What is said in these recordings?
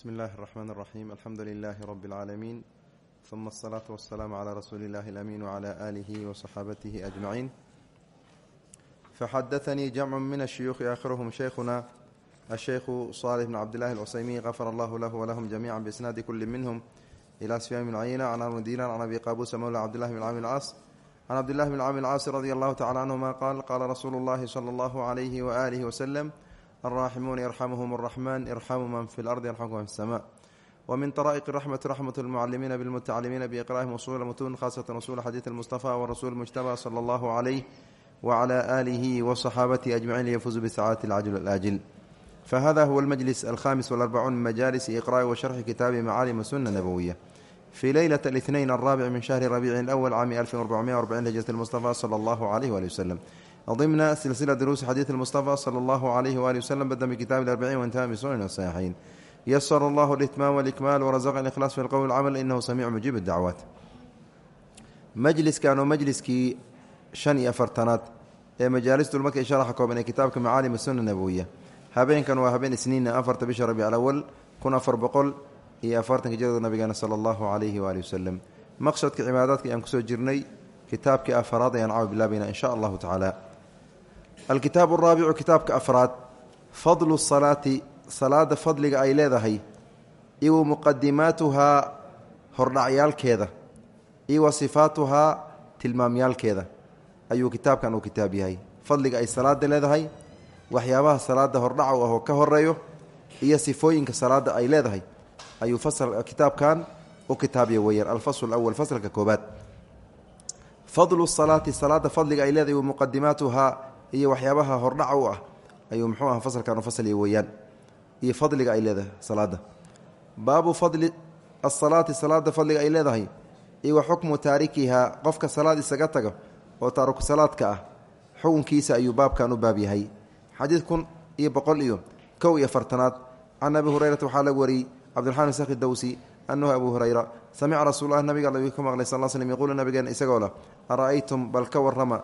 bsmi اllahi الرحmn الرaxيm alxamdu لilaahi rb اlcaalamiin ثuma الصlaaةu والsalaam عlى rasuuli اllahi اlأmin وعlى آlihi وصaxaabatihi أجmaciin faxadaثanii jamcu min الshuyuuخi aakhiruhm shaykhuna الshaykhu صالح bn cabdillahi اlcusaymiin غafar allahu lahu wlahum jamiica bisnaadi kuli minhm ilى sfyaan bn cayna can arun diinan can abi qaabuusa mowla cabdillahi bn cami اlcaas can cabdillahi bn cami اlcaasi radi allahu tacala canhuma qaal qaala rasuulu اllahi slى اllahu عalayhi waalihi wslm alraaximuuna yarxamuhum araxmaan irxamu man fi lardi yarxamkum man fi samaa wa min taraa'iqi raxmati raxmat lmucalimiina bilmutacalimiina biiqraa'ihim usuula mutuun khaasatan usuula xadiid almustafa warasuul mujtabaa sala allahu calayh waclaa aalihi wasaxaabatihi ajmaciin liyafuuzu bisacaadati alcajil alaajil fahada huwa almajlis alkhamis walarbacuun min majalisi iqra'i wa sharxi kitaabi macaalim asunna nabowiya fi leylata alihnayn alraabic min shahri rabiici alawal caami alfin warbacumiya warbaciin hijrat almustafa sala allahu calayh waali wasalam ضمن سلسلة دروس حديث المصطفى صلى الله عليه وآله وسلم بدأ بكتاب الأربعين وانتهى بسنن الصحيحين يسر الله الإتمام والإكمال ورزق الإخلاص في القول والعمل إنه سميع مجيب الدعوات مجلس كانوا مجلسكii شhan iyo afartanaad ee majaalis dulmarka sharaxa kooban ee kitaabka macaalim الsuna nabowiya habeenkan waa habeen isniina afarta bisha rabic alawal kun afar boqol iyo afartanka jirada nabigeena sala allahu calayhi waali wasalam maqsadka cibaadaadka ayaan kusoo jirnay kitaabkii afaraad ayaan caawa bilaabayna in sha allahu tacaala alkitaabu araabicu kitaabka afraad fadlu salaati salaada fadliga ay leedahay iyo wa muqadimaatuhaa hordhacyaalkeeda iyo wa sifaatuhaa tilmaamyaalkeeda ayuu kitaabkan uu kitaab yahay. Fadliga ay salaada leedahay waxyaabaha salaada hordhaca u ah oo ka horeeyo iyo sifooyinka salaada ay leedahay ayuu kitaabkan u kitaabya weyaan alfasl awal faslka koobaad fadlu salaati salaada fadliga ay leedahay wa iyo waxyaabaha hordhaca u ah ayuu muxuu aha fasalkan u fasliya weeyaan. Iyo fadliga ay leedahay salaada baabu fadli asalaati salaada fadliga ay leedahay iyo wa xukmu taarikihaa qofka salaad isaga taga oo taariku salaadka ah xukunkiisa ayuu baabkan u baab yahay. Xadiid kun iyo boqol iyo kow iyo fartanaad can abi hurayrata waxaa laga wariyey cabdiraxmaan sakhi dowsi anahu abu hurayra samica rasuullah nabiga all ka maqlay sal slm yaquulu nabigeena isagoo leh ara'aytum bal ka warrama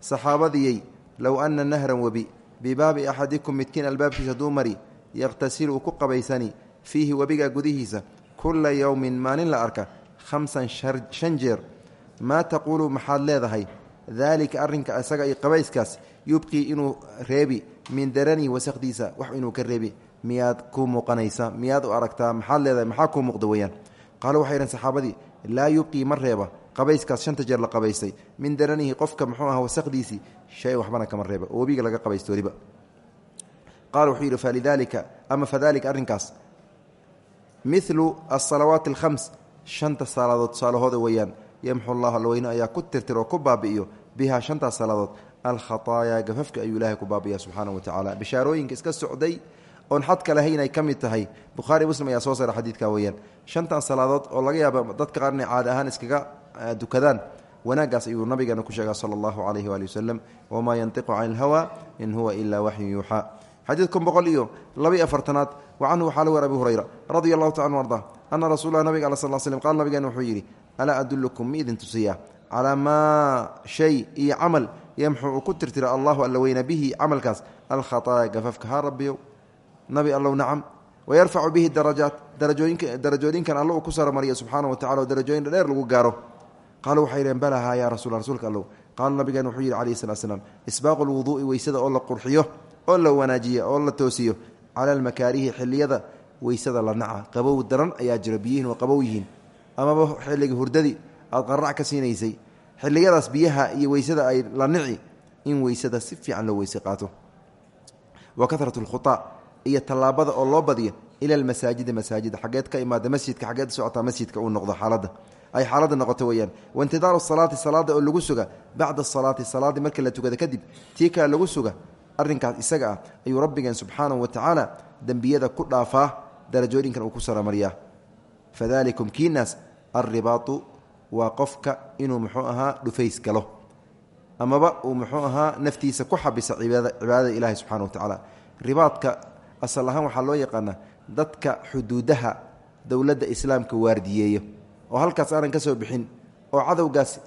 saxaabadiyey low ana nahran webi bibaabi axadikum midkiin albaabkiisa hadduu mari yakhtasilu uu ku qabaysani fiihi webiga gudihiisa kulla yowmin maalin la arka khamsan shan jeer maa taquulu maxaad leedahay daalika arrinka isaga iyo qabayskaas yubqii inuu reebi min daranii wasakdiisa wax inuu ka reebi miyaad ku muuqanaysa miyaad u aragtaa maxaad leedahay maxaa kuu muuqda weyaan qaalu waxay dhaheen saxaabadii laa yubqii ma reeba. Qabayskaas shanta jeer la qabaystay. Min daranihi qofka muxuu aha wasaqdiisii shay waxbana kama reeba. Oo webiga laga qabaysto weliba. Qaala wuxuu yidhi falidaalika ama fadalika arrinkaas. Milu asalawaati alkhams shanta salaadood tusaalahooda weeyaan. Yamxu llahu alweyne ayaa ku tirtir oo ku baabi'iyo bihaa shantaas salaadood alkhataayaa gafafka ayuu ilaahay ku baabi'iya subxaanahu wa tacaala bishaarooyinka iska socday oon xadka lahayn ay ka mid tahay. Bukhaari muslim ayaa soo saara xadiidka weeyaan. Shantan salaadood oo laga yaaba dadka qaar inay caadi ahaan iskaga dukadaan wanaaggaas ayuu nabigeena ku sheega sala allahu calayhi waali wasalam wamaa yantiqu cani ilhawa in huwa ilaa waxyu yuuxaa xadiid kun boqol iyo laba-iyo afartanaad wa canhu waxaa la wer abi hurayra radia allahu taala anu arda ana rasuulah nabiga ala sal slm qaal nabigeena wuxuu yidhi alaa adulukum mi idin tusiyaa? Calaa maa shay iyo camal yamxu uu ku tirtira allahu alla weyna bihi camalkaas? Alkhataaya gafafka ha rabbiyow nabi allow nacam wayarfacu bihi darajaat darajooyinka darajooyinkan alla uu ku saromariya subxaana wa tacala oo dheer lagu gaaro. Qaaluu waxay dhaheen balahaa yaa rasul rasuulka allow. Qaala nabigeena wuxuu yidhi calayhi salatu slam isbaaqu lwuduu'i weysada oo la qurxiyo oo la wanaajiyo oo la toosiyo cala almakaarihi xilliyada weysada la naca. Qabow daran ayaa jira biyihiin oo qabow yihiin. Amaba xilliga hurdadii aad qarac ka siinaysay xilliyadaas biyaha iyo weysada ay la nici in weysada si fiican loo weyse qaato. Wa karat lkhuaa iyo tallaabada oo loo badiyo ila almasaajidi masaajida xageed ka imaada masjidka xageed socotaa masjidka uu noqdo xaaladda ay xaaladda noqoto weyaan waintidaaru salaati salaada oo lagu suga bacda salaati salaadii marka la tukada kadib tii lagu suga arrinkaas isaga ah ayuu rabbigeen subxaanahu wa tacaala dembiyada ku dhaafaa darajooyinkan uu ku saramariyaa. Fadalikum kiinaas alribaatu waa qofka inuu muxuu ahaa dhufays galo. Amaba uu muxuu ahaa naftiisa ku xabisa cibaadada ilaahi subxana wa tacaala. Ribaadka asal ahaan waxaa loo yaqaanaa dadka xuduudaha dowladda islaamka waardiyeeyo oo halkaas aanan ka soo bixin oo cadowgaas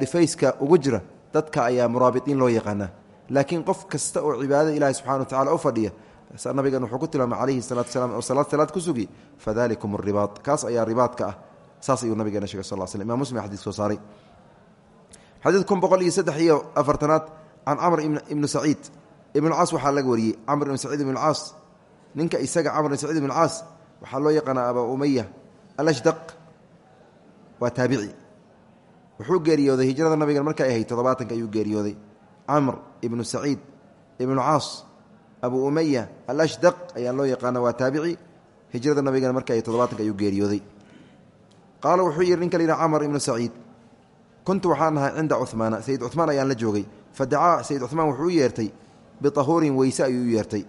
dhifayska ugu jira dadka ayaa muraabitiin loo yaqaanaa. Laakiin qof kasta oo cibaadada ilaahi subxana wa tacala u fadhiya nabigan wuxuu ku tilmaamay calayhi salaatu wasalaam oo salaad salaad ku sugi fadalikum aribaad kaas ayaa ribaadka ah. Saas ayuu nabigeena shegay sal sl imam muslim xadis soo saaray. Xadiid kun boqol iyo saddex iyo afartanaad can camr ibnu saciid ibnucaas waxaa laga wariyey camr ibn saciid ibn caas. Ninka isaga camr ibn saciid ibn caas waxaa loo yaqaanaa abaa umaya alashdaq waa taabici. Wuxuu geeriyooday hijrada nabigan markay ahayd toddobaatanka ayuu geeriyooday. Camr ibnu saciid ibnu caas abu umaya alashdaq ayaa loo yaqaana waa taabici. Hijrada nabigana marka ay toddobaatanka ayuu geeriyooday. Qaala wuxuu yidhi ninka la yidhaha camr ibnu kuntu waxaan ahay cinda cumaana sayid cumaan la joogay. Fa dacaa sayid wuxuu yeertay biahuurin weyse ayuu u yeertay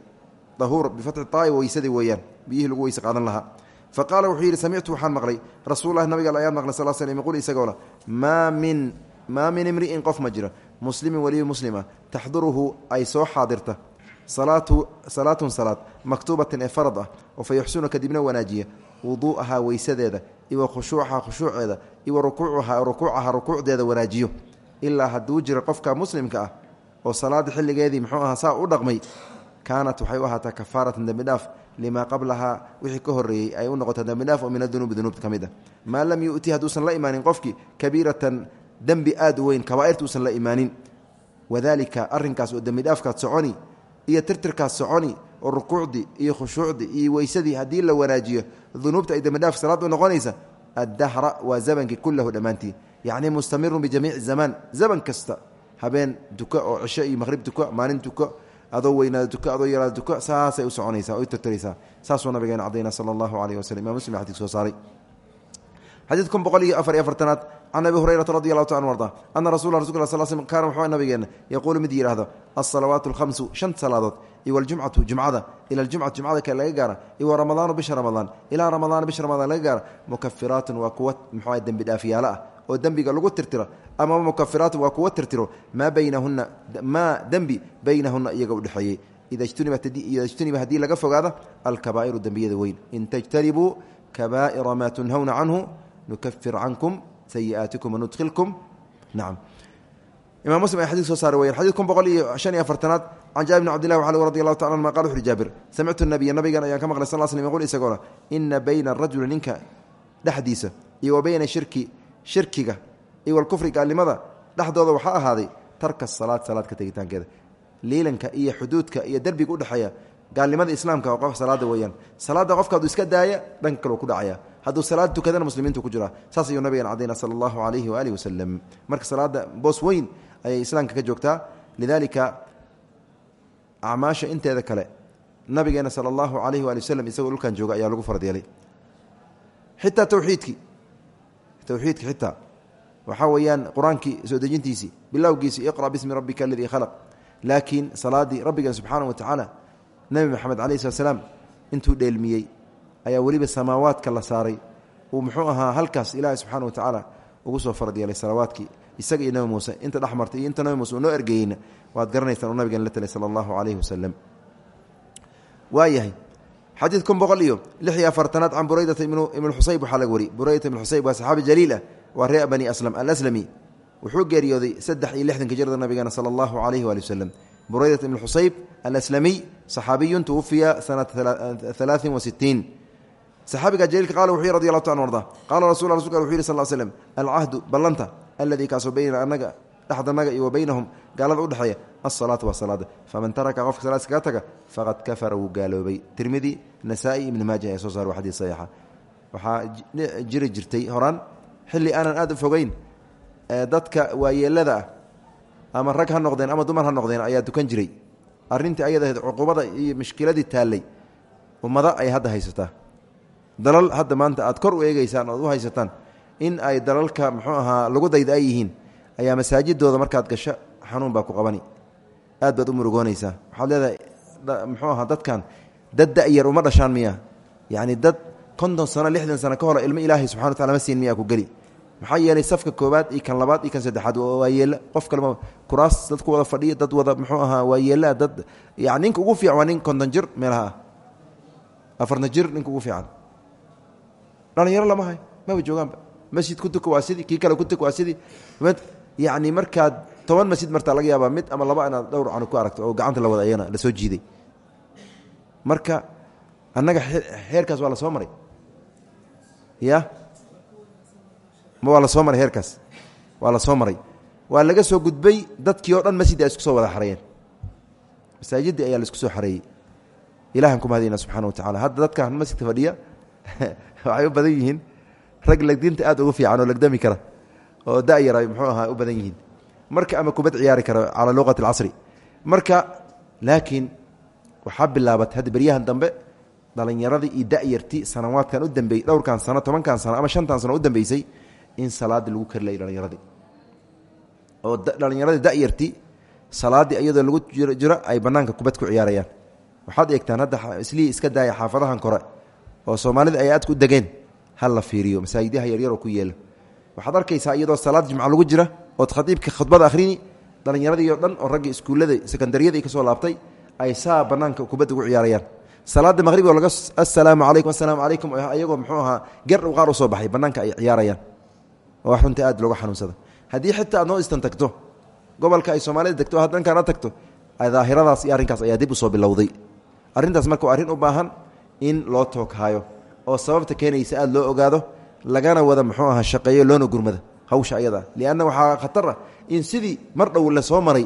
ahuur bifatxi taai weysadii weeyaan biyihii lagu weyse qaadan lahaa fa qaala wuxuu yidhi samictu waxaan maqlay rasuululahi nabiga ayaan maqlay sal slm yquul isagoo leh maa min maa min imri'in qof ma jira muslimin weliba muslima taxduruhu ay soo xaadirta salaatun salaad maktuubatin ee farad ah oo fa yuxsinu kadibna wanaajiya wuduu'ahaa weysadeeda iwa khushuucaha khushuuceeda iwa rukuucaha rukuucaha rukuucdeeda wanaajiyo ilaa hadduu jira qofka muslimka ah oo salaada xilligeedii muxuu ahaa saa u dhaqmay kaanat waxay u ahaataa kafaaratan dembidhaaf limaa qablahaa wixii ka horreeyey ay u noqota dembidhaaf oo min adunuubi dunuubta ka mid a maa lam yu'ti hadduusan la imaanin qofkii kabiiratan dembi aad weyn kabaa'irta uusan la imaanin. Wadaalika arrinkaas oo dembidhaafkaad soconi iyo tirtirkaas soconi oo rukuucdii iyo khushuucdii iyo weysadii haddii la wanaajiyo dunuubta ay dembidhaaf salaad u noqonaysa addahra waa zamankii kullahu dhammaantii yacni mustamirun bijamiici zamaan zaman kasta habeen duko oo cisho iyo maqhrib duko maalin duko adoo weynaada duko adoo yaraada duko saasay u soconaysaa oy tirtiraysaa saasuu nabigeena cadayna sala allahu caleyh waslm imam muslim xadis soo saaray. Xadiid kun boqol iyo afar iyo afartanaad can abi hurayrata radi allahu ta an arda ana rasula rasulka sal sl kaana wuxuu nabigeena yaquulu mid yidhaahdo alsalawaatu alkhamsu shan salaadood iwa aljumcatu jumcada ila aljumcati jumcada kale laga gaara iwa ramadaanu bisha ramadaan ilaa ramadaana bisha ramadaan laga gaara mukafiraatun waa kuwa muxuu dembi dhaafyaalo ah oo dembiga lagu tirtiro ama mukafiraatun waa kuwa tirtiro maa baynahuna maa dembi baynahuna iyaga udhexeeyey ida ijtuniba haddii laga fogaado alkabaa'iru dembiyada weyn. In tajtanibuu kabaa'ira maa tunhawna canhu nukafir cankum sayi'aatikum wanudkhilkum nacam imam muslim ay xadis soo saara weyan xadid kun boqol iyo shan iyo afartanaad can jaabir bn cbdillahi waxal radi allahu taala anuma qala wuxu uhi jaabir samictu nabiya nabigan ayaan ka maqlay sal l slm yqul isagoona ina bayna arajuli ninka dhexdiisa iyo wa bayna shirki iyo walkufri gaalnimada dhexdooda waxaa ahaaday tarka salaad salaad ka tegitaankeeda. Liilanka iyo xuduudka iyo derbiga udhexeeya gaalnimada islaamka oo qof salaada weeyaan. Salaada qofka hadduu iska daaya dhanka kaleu ku dhacaya. Hadduu salaad tukadana muslimiintu ku jiraa saas ayuu nabigan cadayna sala allahu calayhi waaalih wasalam marka salaada boos weyn ayay islaamka ka joogtaa. Lidaalika acmaasha inteeda kale nabigeena sala allahu calayhi waali waslem isagoo dhulkan jooga ayaa lagu farad yeelay xitaa tawxiidkii towxiidki xitaa waxaa weeyaan qur'aankii soo dejintiisii bilowgiisii iqra bismi rabbika aladii khalaq. Laakiin salaadii rabbigeen subxaana wa tacaala nebi maxamed calayi slat slaam intuu dheelmiyey ayaa weliba samaawaadka la saaray. Uu muxuu ahaa halkaas ilaahay subxaana wa tacaala ugu soo farad yeelay salawaadkii. Isaga iyo nebi muuse inta iyo inta nebi muuse uu noo ergeyeyna waad garanaysaan uu nabigan la talay sala allahu calayhi wasalam boqol iyo lix iyo afartanaad can buraydata ibnu xusayb waxaa laga buraydata ibnu xusayb waa saxaabi jaliil ah waa ree bani aslam alaslami. Wuxuu geeriyooday saddex iyo lixdanka jirada nabigeena sala allahu calayhi waali wasalam buraydata ibnu xusayb alaslamiy saxaabiyun tuwufiya sanata alaain wa sitiin saxaabiga jaliilka qaala wuxuu yhi radi allahu ta arda. Qaala rasul rasulka wuxu yhi sal l alcahdu ballanta alladii kaasoo baynana annaga dhexdanaga iyo wa baynahum gaalada udhexeeya asalaatu waa salaada faman taraka qofka salaad iskaga taga faqad kafara wuu gaaloobay. Tirmidi nasaa-i ibni maaja ee soo saar waa xadiis saxiixa. Waxaa jiri jirtay horaan xilli aanan aada u fogeyn dadka waayeelada ah ama rag ha noqdeen ama dumar ha noqdeen ayaa dukan jiray. Arrintii ayada ahayd cuqubada iyo mushkiladii taallay ummado ay hadda haysataa. Dalal hadda maanta aad kor u eegeysaan ood u haysataan in ay dalalka muxuu ahaa lagu dayda ay yihiin ayaa masaajidooda markaad gasho xanuun baa ku qabani. Aad baad u murugoonaysaa. Waxaad leedahay muxuu ahaa dadkan dad da-yar uma dhashaan miya yacni dad konton sano lixdan sano ka hor ilmo ilaahay subxana wa tacala ma siin miyaa ku geli. Maxaa yeelay safka koobaad iyo kan labaad iyo kan saddexaad waa yeela qof kalema kuraas dad ku wada fadhiya dad wada muxuu ahaa waa yeelaa dad yani ninka ugu fiican waa nin konton jir meelaha ah. Afartan jir ninka ugu fiican. Dhalinyaro lama hay maba joogaanba. Masjid ku tuka waa sidii kii kale ku tuk waa sidii. Yacni markaad toban masjid martaa laga yaabaa mid ama laba inaad dhowr canu ku aragto oo gacanta la wada ayana la soo jiiday. Marka annaga heerkaas waa la soo maray ya. Ma waa la soo maray heerkaas? Waa la maray. Waa laga soo gudbay dadkii oo dhan masjid ay isku soo wada xareeyeen masaajidii ayaa la isku soo xareeyey ilahan ku mahadina subxana wa tacala hadda dadkan masjidka fadhiya waxay u badan yihiin rag legdinta aad ugu fiican oo legdami kara oo dayar ay muxuu ahaa u badan yihiin. Marka ama kubad ciyaari kara calaa luqati alcasri marka laakiin waxaa bilaabatay hadda beryahan dambe dhalinyaradii iyo dayartii sanawaadkan u dambeeyey dhowrkan sano tobankan sano ama shantan sano u dambeysay in salaadii lagu kari layay dhalinyaradii oo dhalinyaradii dayartii salaadii iyadoo lagu jiro ay banaanka kubad ku ciyaarayaan. Waxaad eegtaan hadda islii iska daaya xaafadahan kore oo soomaalida ay aadka u degeen ha la fiiriyo masaajidyaha yaryaroo ku yeelo waxaad arkaysaa iyadoo salaad jimca lagu jira ood khadiibka khudbada akhrini dhalinyaradii o dhan oo raggii iskuullada sekondariyadii ka soo laabtay ay saa banaanka kubadda ugu ciyaarayaan salaada maqhrib oo laga assalaamu calaykum assalaamu calaykum ayagoo muxuu ahaa gardhow qaar u soo baxay banaanka ay ciyaarayaan. Oo wax aad looga xanuunsada. Haddii xitaa aad noo istan tagto gobolka ay soomaalida degto o dhankaana tagto daahiradaas iyo arrinkaas ayaa dib u soo bilowday. Arrintaas marka waa arrin u baahan in loo tooghaayo oo sababta keenaysa aad loo ogaado lagana wada muxuu aha shaqeeyo loona gurmada hawsha ayada. Lianna waxaa khatar in sidii mar dhow la soo maray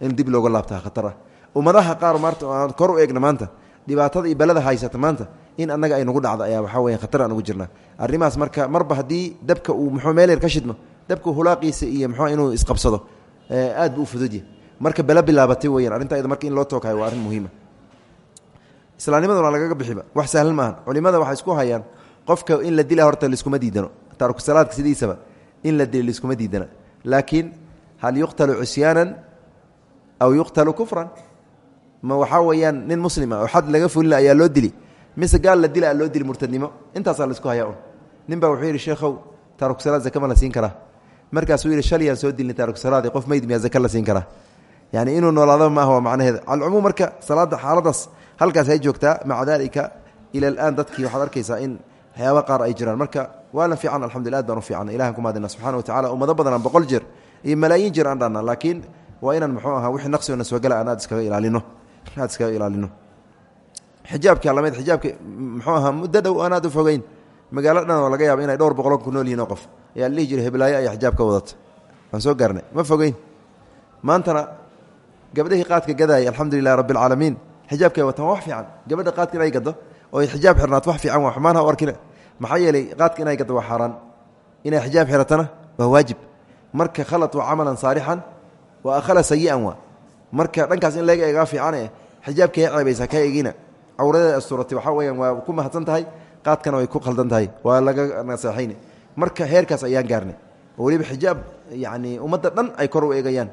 in dib looga laabtaa khatar ah ummadaha qaar maarta aan kor u eegna maanta dhibaatada iyo belada haysata maanta in annaga ay nagu dhacdo ayaa waxaa weya khatar aan ugu jirnaa. Arrimahaas marka marba haddii dabka uu muxuu meel yar ka shidmo dabka hulaaqiisa iyo muxuu inuu isqabsado aad buu u fududyahy marka bele bilaabatay weyaan arrinta ayada marka in loo tooghayo waa arrin muhiima. Islaamnimaduna lagaga bixiba. Wax sahlan maaha culimada waxay isku hayaan qofka in la dila horta liskuma diidano. Taarkusalaadka sidiisaba in la dila liskuma diidana. Laakiin hal yuqtalu cusyaanan aw yuqtalu kufran ma waxaa weeyaan nin muslima oo xad laga fulina ayaa loo dili. Mise gaal la dila loo dili murtadnimo. Intaasaa la isku hayaa un nin baa wuxuu yidhi sheekhow taarkusalaad zake ma la siin karaa. Markaasuu yidhi shalyaan soo dilnay taarkusalaadi qof meyd miyaa zake la siin karaa? Yani inuu noolaadaba maaha waa macnaheeda. Calcumuum marka salaada xaaladaas halkaas ay joogtaa maca dalika ila alaan dadkii waxaad arkaysaa in waxyaaba qaar ay jiraan. Marka waana fiican alxamdulila aad baan u fiican ilahan ku mahadina subxana wa tacala ummado badan aan boqol jeer iyo malaayiin jeer aan dhaana laakiin waa inaan muxuu ahaa wixii naqsigona soo gala aan aad iskaga ilaalino aad iskaga ilaalino. Xijaabka alameed xijaabka muxuu ahaa muddo dhow aan aad u fogeyn magaalo dhan oo laga yaaba inay dhowr boqolon ku nool yihiin qof. Ayaa la jiray heblaayo ayaa xijaab ka wadata waan soo gaarnay ma fogeyn. Maantana gabdhihii qaadka gadaayay alxamdu lilahi rabbi alcaalamiin xijaabkay wataan wax fiican. Gabadha qaadka inay gado oo ay xijaab xirnaat wax fiican waa xumaan ha u maxaa yeelay qaadka inay gado waa xaaraan. Inay xijaab xiratana waa waajib. Marka khalad waa camalan saalixan wa akhala sayi'an waa marka dhankaas in laga eegaa fiicane xijaabkay ceebaysaa ka eegina. Cawradeeda asturatay waxaa weyaan waa ku mahadsan tahay qaadkana way ku khaldan tahay waa laga naseexayne marka heerkaas ayaan gaarnay oo xijaab yacni ummadda dhan ay kor u eegayaan.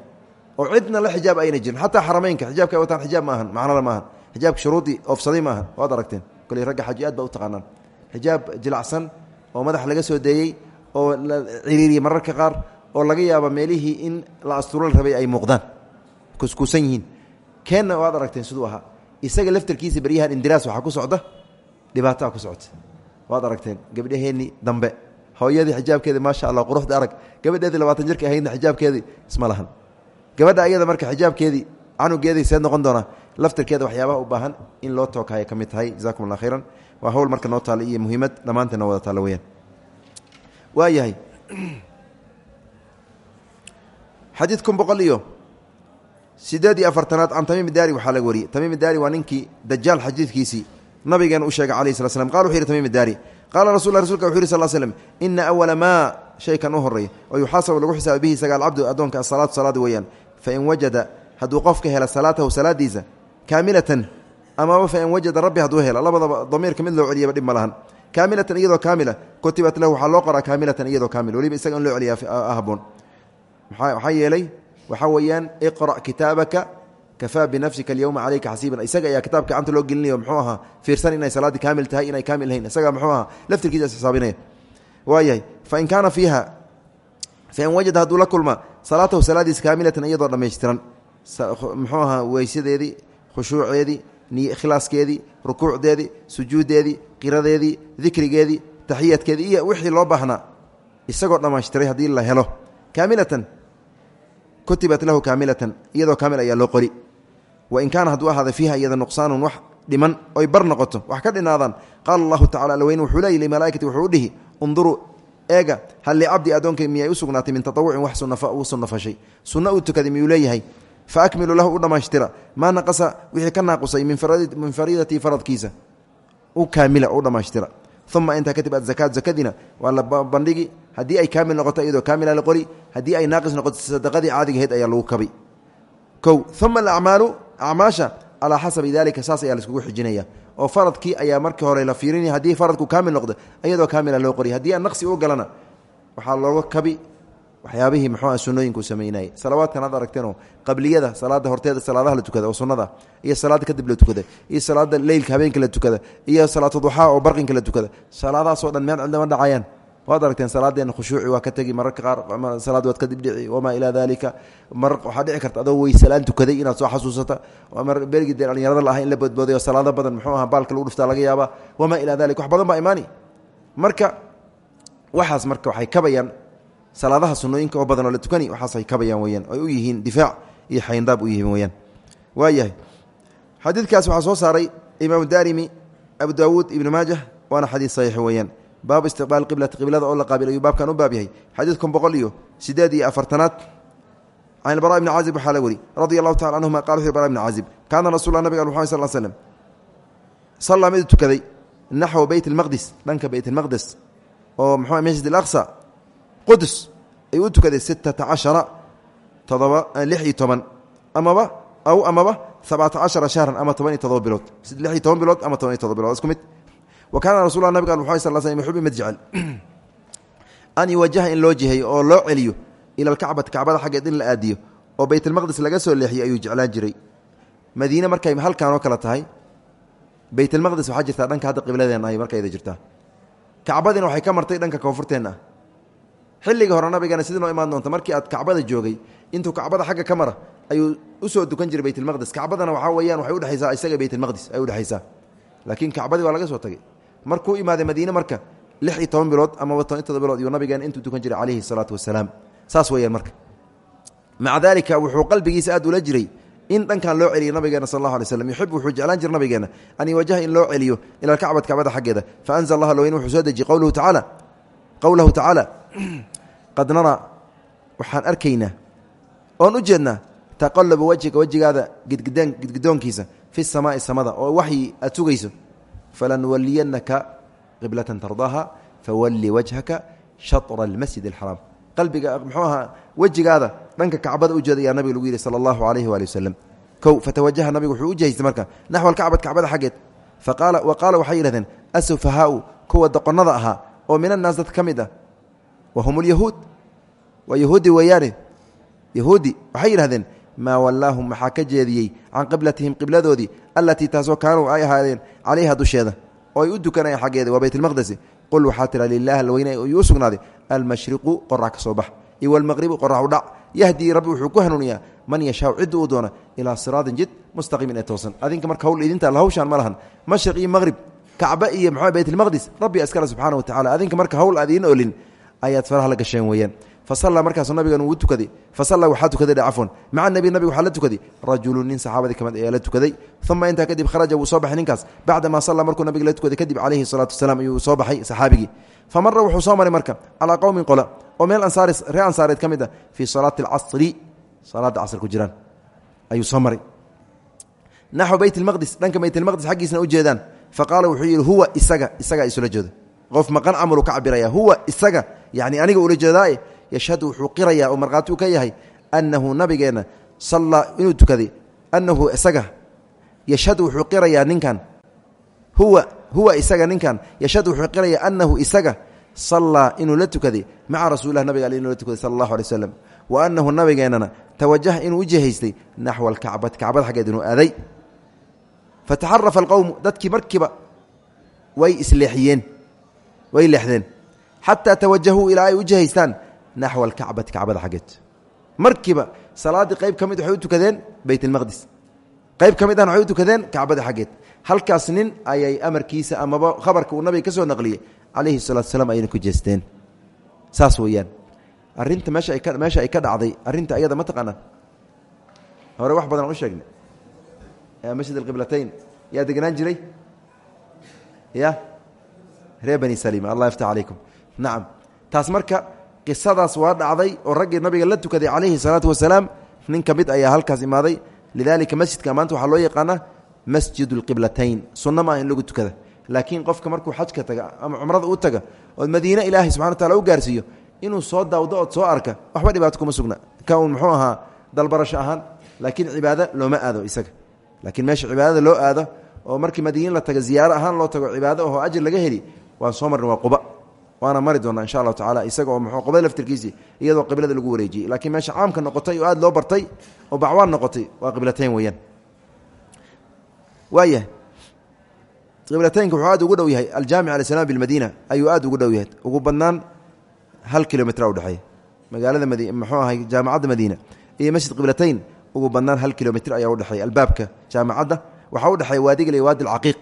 Oo cidna la xijaab ayna jirin. Xataa xarameynka xijaabka ay wataan xijaab maahan macnala maahan. Xijaabka shuruudii oofsaday maahan waad aragteen. Koley ragga xaji aad ba u taqaanaan. Xijaab jilacsan oo madax laga soo deeyey oo la ciriiriyey mararka qaar oo laga yaaba meelihii in la asturo la rabay ay muuqdaan kuskuusan yihiin. Keenna waad aragteen siduu ahaa. Isaga laftarkiisa beryahan indiraas waxaa ku socda? Dhibaataa ku socota. Waad aragteen gabdhaheennii dambe. Hooyadii xijaabkeedi maasha allah quruxda arag. Gabadheedii labaatan jirka ahaydna xijaabkeedii isma lahan. Gabadha ayada marka xijaabkeedii canugeedii seed noqon doonaa laftirkeeda waxyaabaha u baahan in loo tooghayo ka mid tahay. Jazakum allah khayran. Waa hawl marka noo taalla iyo muhiimad dhammaanteena wada taalla weyaan waa yahay xadiidkun boqol iyo sideed iyo afartanaad can tamiim daari waxaa laga wariyey tamiim daari waa ninkii dajaal xadiidkiisii nabigeena u sheegay alayh slat slam qala wuxu yhi tamiim daari qaala rasul rasulka wuxu yhi sal slm ina awala maa shaykan u horreeya oo yuxaasabu lagu xisaaba bihi isaga alcabdu addoonka asalaatu salaada weeyaan. Fain wajada hadduu qofka hela salaatahu salaadiisa kaamilatan amaba fain wajada rabbi hadduu hela labadaba damiirka mid loo celiyaba dhib ma lahan. Kaamilatan iyadoo kaamila kutibat lahu waxaa loo qoraa kaamilatan iyadoo kaamil. Weliba isaga in loo celiyaa haboon. Waxaa yeelay waxaa weeyaan iqra' kitaabaka kafaa binafsika alyowma caleyka xasiiban isaga ayaa kitaabka gacanta loo gelinayo muxuu ahaa fiirsan inay salaaddii kaamil tahay inay kaamil lahayn. Isagaa muxuu ahaa laftirkiisa isxisaabinaya waayahay fain kaana fiiha fain wajada hadduu la kulma salaatahu salaadiisa kaamilatan iyadoo dhammaystiran. Muxuu ahaa weysadeedii khushuuceedii ikhlaaskeedii rukuucdeedii sujuuddeedii qiradeedii dikrigeedii taxiyadkeedii iyo wixii loo baahnaa isagoo dhammaystiray haddii la helo. Kaamilatan kutibat lahu kaamilatan iyadoo kaamil ayaa loo qori. Wain kaana hadduu ahaaday fiiha iyada nuqsaanun wax dhiman oy bar noqoto wax ka dhinaadaan qaala allahu tacala alweyn wuxuu leeyi limalaaikati wuxuu u dhihi unduruu eega hal licabdi addoonkay miyay u sugnaatay min tatawucin wax uu sunnafashay sunno uu tukaday miyuu leeyahay. Fa akmiluu lahu u dhammaystira maa naqasa wixii ka naaqusay min fariidatii faradkiisa. U kaamila u dhammaystira uma intaa kadib azakaat zakadiina waa la bandhigi haddii ay kaamil noqoto iyadoo kaamila la qori haddii ay naaqis noqoto sadaqadii caadigaheed ayaa lagu kabi kow uma alacmaalu acmaasha calaa xasabi dalika saas ayaa laiskugu xijinaya oo faradkii ayaa markii hore la fiirinaya haddii faradku kaamil noqdo iyadoo kaamila loo qoriy haddii naqsi u galana waxaa looga kabi waxyaabihii muxuua sunooyinku samaynayay salawaadkan aad aragteenoo qabliyada salaada horteeda salaadaha la tukada oo sunnada iyo salaada kadib la tukada iyo salaada leylka habeenka la tukada iyo salaatu duxaa oo barqinka la tukada salaadahaasoo dhan meel cidlama dhacayaan. Waad aragteen salaadeena khushuuci waa ka tegi mararka qaar salaad waad kadib dhici wamaa ilaa dalika mar waxaa dhici karta adoo weysalaan tukaday inaad soo xasuusata mar berigii dee dhalinyarada la in la boodbooday oo badan muxuu aha baalka lagu dhuftaa laga yaaba wamaa ilaa dalik wax badan baa imaani. Marka waxaas marka waxay kabayaan salaadaha sunooyinka oo badan oo la tukani waxaasay kabayaan weyaan ay u yihiin difaac iyo xayndaab u yihiin weyaan waayahay xadiidkaas waxaa soo saaray imaamu daarimi abu daawuud ibnu maajah waana xadiid saxiix weeyaan. Baabu istiqbaal qiblati qiblada oo la qaabil ayuu baabkan u baab yahay. Xadiidkan boqol iyo sideed iyo afartanaad. Can bara bni caazib waxaa la weri radia allahu tacala canhuma qala wuxu bara bni caazib kaana rasul nabiga muxamed sal slm sallaa miduu tukaday naxwa beyt almaqdis dhanka beyt almaqdes oo muxuu masjid alaqsa qudus ayuu u tukaday sittata cashara todoba lix iyo toban amaba aw amaba sabcata cashara shahran ama toban iyo todoba bilood. Lix iyo toban bilood ama toban iyo todoba bilood isku mid. Wa kaana rasul nabiga muxamed sal slm yuxib mid jecel. An yuwajaha in loo jiheeyo oo loo celiyo ila alkacbati kacbada xaggeed in la aadiyo oo baytalmaqdis laga soo leexiyey ayuu jeclaan jiray. Madiine markay halkaanoo kale tahay baytalmaqdis waxaa jirtaa dhanka hadda qibladeenna ay markayda jirtaa. Kacbadiina waxay ka martay dhanka koonfurteenna. ah xilliga hore nabigana sidii noo imaan doonta markii aad kacbada joogay intuu kacbada xagga ka mara ayuu u soo dukan jiray baytalmaqdis kacbadana waxaa weyaan waxay udhexaysaa isaga baytalmaqdis ay udhexaysaa laakiin kacbadii waa laga soo tagay. Markuu imaaday madiine marka lix iyo toban bilood amaba toban iyo bilood iyuu nabigeena intuu dukan jiray calayhi salaatu wasalaam. Saas weyaan marka. Maca daalika wuxuu qalbigiisa aad ula jiray in dhankan loo celiyo nabigeena sal allahu alay slam yuxib wuxuu jeclaan jira nabigeena an yuwajaha in loo celiyo ila alkacbati kacbada xaggeeda. Faanzl allah loweyn wuxuu soo dejiye qowluhu tacaala qowlahu tacaala qad naraa waxaan arkaynaa oon u jeednaa taqaluba wejhiga wejigaada gidgidoonkiisa fi samaai samada oo waxyi aad sugayso falanuwaliyanaka qiblatan tardaaha fawalli wajhaka shatra almasjid alxaraam qalbiga muxuu ahaa wejigaada dhanka kacbada ujeeda ayaa nabiga lagu yidhi sala allahu alayhi waali wasalam kow fatawajaha nabigu wuxuu u jehaystay marka naxwa alkacbad kacbada xaggeed. Faqaala wa qaala waxay yidhahdeen asufahaau kuwa doqonnada ahaa oo min annaas dad ka mid ah wa hum lyahuud waa yahuudi weeyaane yahuudi waxay yidhahdeen maa wallaahum maxaa ka jeediyey can qiblatihim qibladoodii allatii taasoo kaanuu ay ahaadeen calayha dusheeda oo ay u dukanayeen xaggeeda waa baytulmaqdesi qul waxaa tira lilah alweyne ayuu u sugnaaday almashriqu qorax ka soo bax iyo walmaqribu qorax u dhac yahdii rabbi wuxuu ku hanuuniyaa man yashaau cidda uu doona ilaa siraatin jid mustaqiimin ee toosan adinka marka hawl idinta alla hawshaan ma lahan mashriq iyo maqrib iyo mxuu baytulmaqdis rabbi askale subxaana wa marka hawl olin ayaad faraha la gasheen weeyaan. Fasallaa markaasuu nabigan uu tukaday. Fasallaa waxaa tukaday cafwan. Maca nebi nabiga waxaa la tukaday. Rajulu nin saxaabadii ka mid ayaa la tukaday. Uma intaa kadib kharaja wuu soo baxay ninkaas. Bacdamaa sallaa markuu nabiga la tukaday kadib calayhi salaatu wasalaam ayuu soo baxay saxaabigii. Fa wuxuu soo maray marka calaa qowmin qola oo meel ansaari reer ansaareed ka mid ah fii salaati alcasri salaadda casr ku jiraan. Ayuu soo maray. Naxwa beyt ilmaqdis dhanka beytlmaqdis xaggiisna u jeedaan. Fa wuxuu yidhi huwa isaga isagaa isula jeeda qof maqan camaluu ka cabiraya. Huwa isaga yani aniga ula jeedaaye yashhadu wuxuu oo markhaati ka yahay annahu nabigeenna sallaa inuu tukaday annahu isaga yashhadu wuxuu ninkan. Huwa huwa isaga ninkan. Yashhadu wuxuu annahu isaga sallaa inuu la tukaday maca rasuulilah nabiga al inuu la tukaday sala allahu alay wa annahu nabigeennana tawajaha inuu u jihaystay naxwa alkacbati kacbada xaggeed inuu aaday. Fataxarafa alqowmu dadkii markiiba way isleexiyeen way leexdeen. Xataa tawajahuu ilaa ay u jihaystaan naxwa alkacbati kacbada xaggeed markiiba salaaddii qayb ka mid waxay u tukadeen beytlmaqdis qayb ka mid waxay u tukadeen kacbada xaggeed halkaas nin ayay amarkiisa amaba khabarka uu nabiga ka soo naqliyey calayhi salatu salaam ayna ku jeesteen. Saas weeyaan. Arrinta meesha ay meesha ay ka dhacday arrinta ayada ma taqaanaa hore wax badan u sheegnay. Masjid alqiblatayn yaa deganaan jiray? Ya reer bani salima allah yaftah calaykum nacam taas marka qisadaas waa dhacday oo raggii nabiga la tukaday calayhi salaatu wasalaam nin ka mid ayaa halkaas imaaday. Lidalika masjidka maanta waxaa loo yaqaanaa masjid اlqiblatayn sunna maaha in lagu tukada. Laakiin qofka markuu xajka taga ama cumrada u taga ood madiine ilaahay subxana wa taala u gaarsiiyo inuu soo daawdo ood soo arka waxba dhibaato kuma sugna. Ka un muxuu ahaa dalbarasho ahaan laakiin cibaado looma aado isaga. Laakiin meesha cibaadada loo aado oo markii madiine la taga ziyaaro ahaan loo tago cibaado ahoo ajir laga heli waan soo marna waa quba. Waana mari doonaa insha allahu tacala isaga oo muxuu qubada laftirkiisii iyadoo qiblada lagu wareejiyey laakiin meesha caamka noqotay oo aad loo bartay oo bacwaan noqotay waa qiblatayn weeyaan. Waaya qiblataynka wuxuu aad ugu dhow yahay. Aljaamic alislam bilmadiina ayuu aad ugu dhow yahay. Ugu badnaan hal kilomitr udhexeeya magaalada madi muxuu ahay jaamacadda madiina. Iyo masjid qiblatayn ugu badnaan hal kilomitr ayaa udhexeeya albaabka jaamacadda waxaa udhexeeya waadiga la waadi alcaqiiq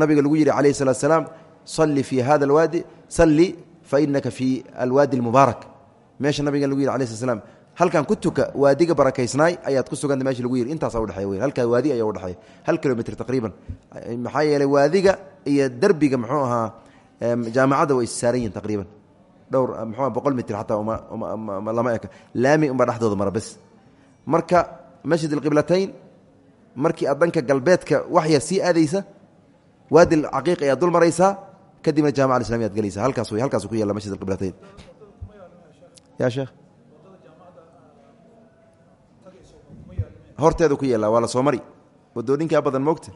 nabiga lagu yihi calayhi salatu salaam salli fii hada alwaadi salli fa inaka fii alwaadi almubaarak meesha nabigan lagu yihi alai slat slam halkan ku tuka waadiga barakaysnaay ayaad ku suganta meesha lagu yidhi intaasa udhexeya wey halkaa waadi ayaa udhexeeya hal kilomitr taqriiban maxaa yeeley waadiga iyo derbiga muxuu ahaa jaamacadda way issaaran yihiin taqriiban dhowr mxu boqol mitr xataa lama eka laami unbaa marka masjid alqiblatayn markii aad dhanka galbeedka wax yar sii aadaysa waadi alcaqiiq ayaad dul maraysaa kadibna jaamaca alislamiya ad gelaysa halkaas wey halkaas ku yaalla masjid alqiblatayn ya sheekh. Horteedu ku yaallaa waa la soo mari. Wadooninkaa badan moogta.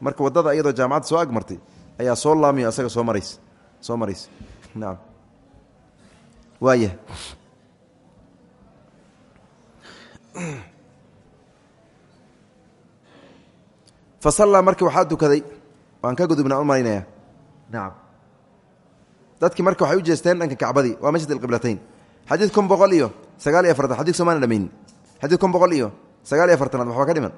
Marka waddada iyadoo jaamacadda soo agmartay ayaa soo laamiyo asaga soo marays soo maraysa nacam waaya fa sallaa marka waxaa dadkii marka waxay u jeesteen dhanka kacbadii waa masjid alqiblatayn. Xadiid kun boqol iyo sagaal iyo afartan xadid somaana dhamaynin xadiid kun boqol iyo sagaal iyo afartanaad waxba ka dhiman.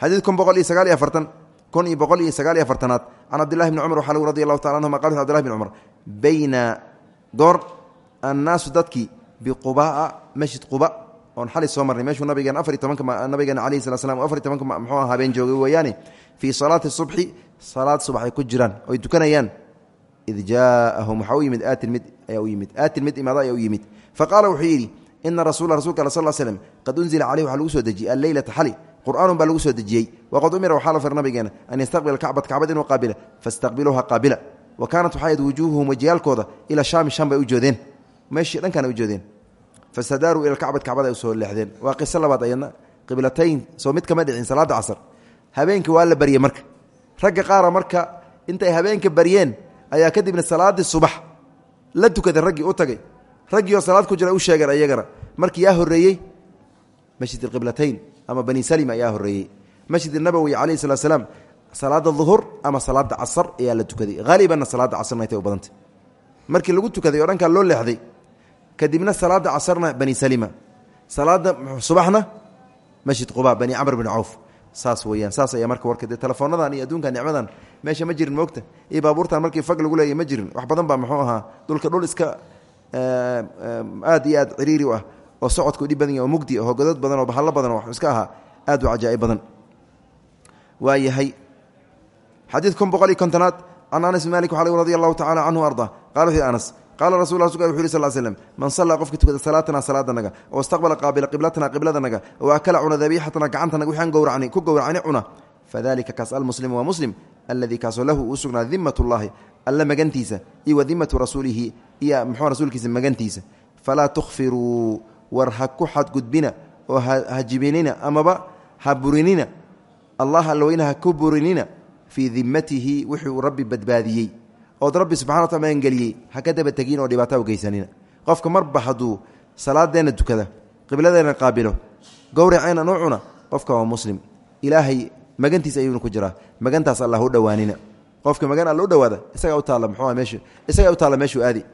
Xadiid kun boqol iyo sagaal iyo afartan kun iyo boqol iyo sagaal iyo afartanaad can cabdillahi bni cumar waxaa lagu radi taala anhuma qal cbdillahi bni cumar bayna goor annaasu dadkii biqubaa masjid quba oon xali soo marnay meeshuu nabigeen afar iyo tobanka nabigeena alayhi sala slam afar iyo tobanka joogay weeyaane fii salaati subxi salaad subax ku jiraan oy tukanayaan id jaaahum waxaa u yimid aatin mid ayaa u yimid aatin mid imaado ayaa u yimid faqaala wuxuu yidhi ina rasula rasulka sal slm qad unzila caleyh waxaa lagu soo dejiyey alleylata xali qur'aanun baa lagu soo dejiyey waqad umira waxaa la fir nabigeena an yastaqbila kacbata kacbad inuu qaabila fastaqbiluuha qaabila wa kaanat waxaa yad wujuuhuhum wejiyaalkooda ila shaami sham bay u joodeen meeshii dhankan ay u joodeen fastadaaruu ila kacbad kacbada ay u soo leexdeen waa qiso labaad ayadna qiblatayn soo mid kama dhicin salaada casar habeenkii waa la baryey marka ragga qaara marka intay habeenka baryeen ayaa kadibna salaadii subax la tukaday raggii u tagay. Raggii oo salaad ku jira u sheegeen ayagana markii yaa horeeyey masjid alqiblatayn ama bani salima ayaa horeeyey masjid nabowi calayhi salat slaam salaada duhur ama salaada casar ayaa la tukaday. Haalibanna salaada casarna intay u badantay. Markii lagu tukaday oo loo leexday kadibna salaada casarna bani salima salaada subaxna masjid quba bani camr bn cawf. Saas weyaan saas ayaa marka warka dee iyo adduunka nicmadan meesha ma jirin moogta iyo baabuurtan markii fag lagu leeyay ma jirin. Wax badan baa muxuu ahaa dhulka dhul iska aad iyo aad ciriiri u ah oo socodku dhib badan yahy oo mugdi oo godad badan oo bahallo badan oo wax iska ahaa aad u cajaa'ib badan. Waa yahay xadiid kun boqol iyo kontonaad can anas bin malik waxaa radi allahu tacala canhu arda qala wuxuu anas qaala rasul la wuxu yhi sal slm man sallaa qofka tukada salaatana salaadanaga oo istaqbala qaabila qiblatana qibladanaga oo akala cuna dabiixatana gacantanaga wixaan gowracnay ku gowracni cuna fadalika kaas almuslimu waa muslim alladii kaasoo lahu uu sugnaa dimat llahi alla magantiisa iyo wa dimatu rasuulihi iyo muxuu rasuulkiisa magantiisa falaa tukhfiruu war ha ku xadgudbina oo ha jibinina amaba ha burinina allah allaweyna ha ku burinina fii dimatihi wuxuu rabbi badbaadiyey ood rabbi subxana wataala magangeliyey ha ka daba tegin oo dhibaataa u geysanina qofka marba hadduu salaadeenna magantiis ayuuna ku jiraa. Magantaas allah u dhowaanina. Qofka magan alla u dhawaada isagaa u taalla mxuu meeshu? Isagaa u taalla meeshuu aadi?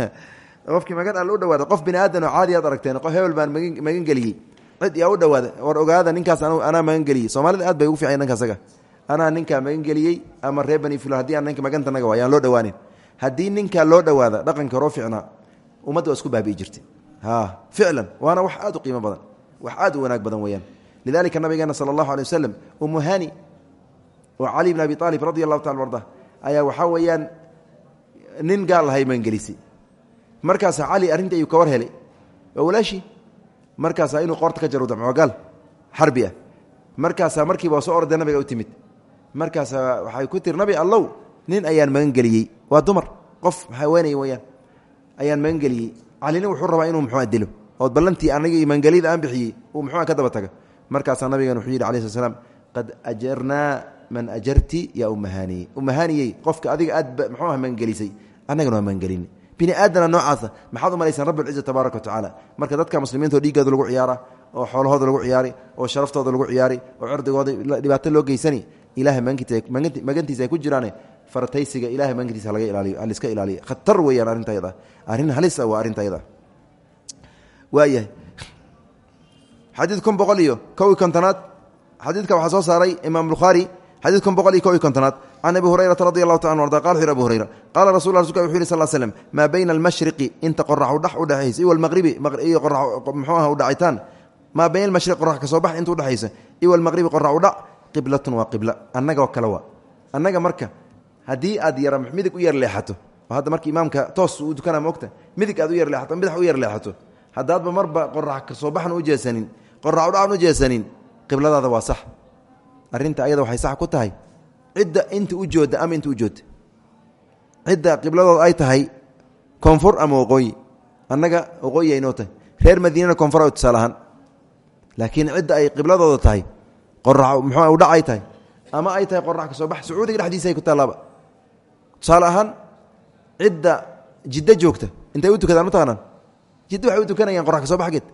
Qofkii magan alla u dhawaada qof bini aadan oo caadi aad aragteen qof hebel baan magan geliyey. Cid yaa u dhawaada war ogaada ninkaas anaa magan geliyey. Soomaalida aad bay ugu fiican dhanka isaga anaa ninkaa magan geliyey ama reer bani haddii aan ninka magantanaga waa yaan loo dhawaanin haddii ninkaa loo dhawaada dhaqanka horoo ficnaa ummadda waa isku baabi'i jirtay. Ficlan waana wax aad u qiimo badan. Wax aad u wanaag badan weyaan lidalika nabigeena sala allahu alay waslem umuhani oo cali bn abi aalib radi allahu taala arda ayaa waxaa weeyaan nin gaal ahay magangelisay markaasaa cali arrintii ayuu ka war helay waa walaashii markaasaa inuu qoorta ka jaro damco gaal xarbi ah markaasaa markiiba soo orday nabiga u timid markaasaa waxay ku tiri nabi allow nin ayaan magangeliyey waa dumar qof haweenay weyaan ayaan magangeliyey calina wuxuu rabaa inuu muxua dilo ood ballantii daba taga markaasaa nabigan wuxuu yidhi alai sl slam qad ajarnaa man ajarti yaa umahaaniyey umahaaniyey qofka adiga aad muxuu ah magangelisay annagana waa magangelin bini aadana noocaasa maxaad u malaysaan rabbilciza tabaaraka wa marka dadka muslimiinto dhiiggooda lagu ciyaara oo xoolahooda lagu ciyaari oo sharaftooda lagu ciyaari oo cirdigooda dhibaato loo geysani ilahay ay ku jiraane farataysiga ilahay magantiisa laga ilaaliyo haliska ilaaliyo. Khatar weeyaan arrintayada arrin halis ah waa arrintayada waayahay xadiid kun boqol iyo kow iyo kontonaad. Xadiidka waxaa soo saaray imaam bukhaari xadiid kun boqol iyo kow iyo kontonaad. Can abi hurayrata radi allahu taala anu arda qala wuxu abu hurayra qaala rasul rasulka wuxu yhi sal slm maa bayna almashriqi inta qorax udhax udhexaysa iyo almaqribi iyo qorax muxuu aha udhacitaan maa bayna almashriq qorax ka soo bax inta udhexaysa iyo almaqribi qorax udhac qiblatun waa qibla annaga oo kale waa. Annaga marka haddii aad yara midig u yar leexato oo hadda marka imaamka toos uu dukana moogta midig aad u yar leexato midax haddaadba marba qorax ka soo baxan u jeesanin qorax udhacan u jeesanin qibladaada waa sax. Arrinta ayada waxay sax ku tahay. Cidda inta u joodda ama inta u joodda cidda qibladooda ay tahay koonfur ama waqooyi. Annaga waqooyi aynoo tahay. Reer madiinana koonfur tusaale ahaan. Laakiin cidda ay qibladooda tahay qorax muxuu udhac ay tahay? Ama ay tahay qorax ka soo bax? Sacuudiga dhexdiisa ay ku tallaaba tusaale ahaan cidda jiddo joogta. Intay u tukadaan mataqaanaan jiddo waxay u tukanayaan qorax soo baxgeed.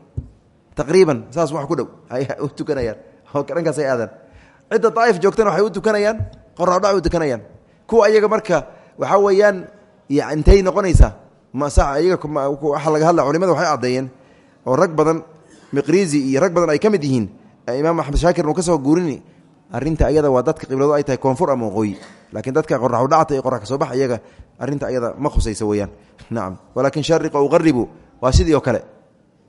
Taqriiban saas wax ku dhow. Ay u tukanayaan. Oo dhankaas ay aadaan. Cidda daa'if joogtana waxay u tukanayaan qorax udhac u tukanayaan. Kuwa ayaga marka waxaa weeyaan intay noqonaysaa masa iyaga waxaa laga hadla culimada waxay caddeeyeen oo rag badan miqrizi iyo rag badan ay ka yihiin imaam axmed shaakirn uu ka guurini arrinta ayada waa dadka qiblado ay tahay koonfur ama waqooyi laakiin dadka qorax udhacta iyo qorax soo bax iyaga ayada ma khusaysa weeyaan. Nacam walaakin shariqu aw qaribu waa sidii oo kale.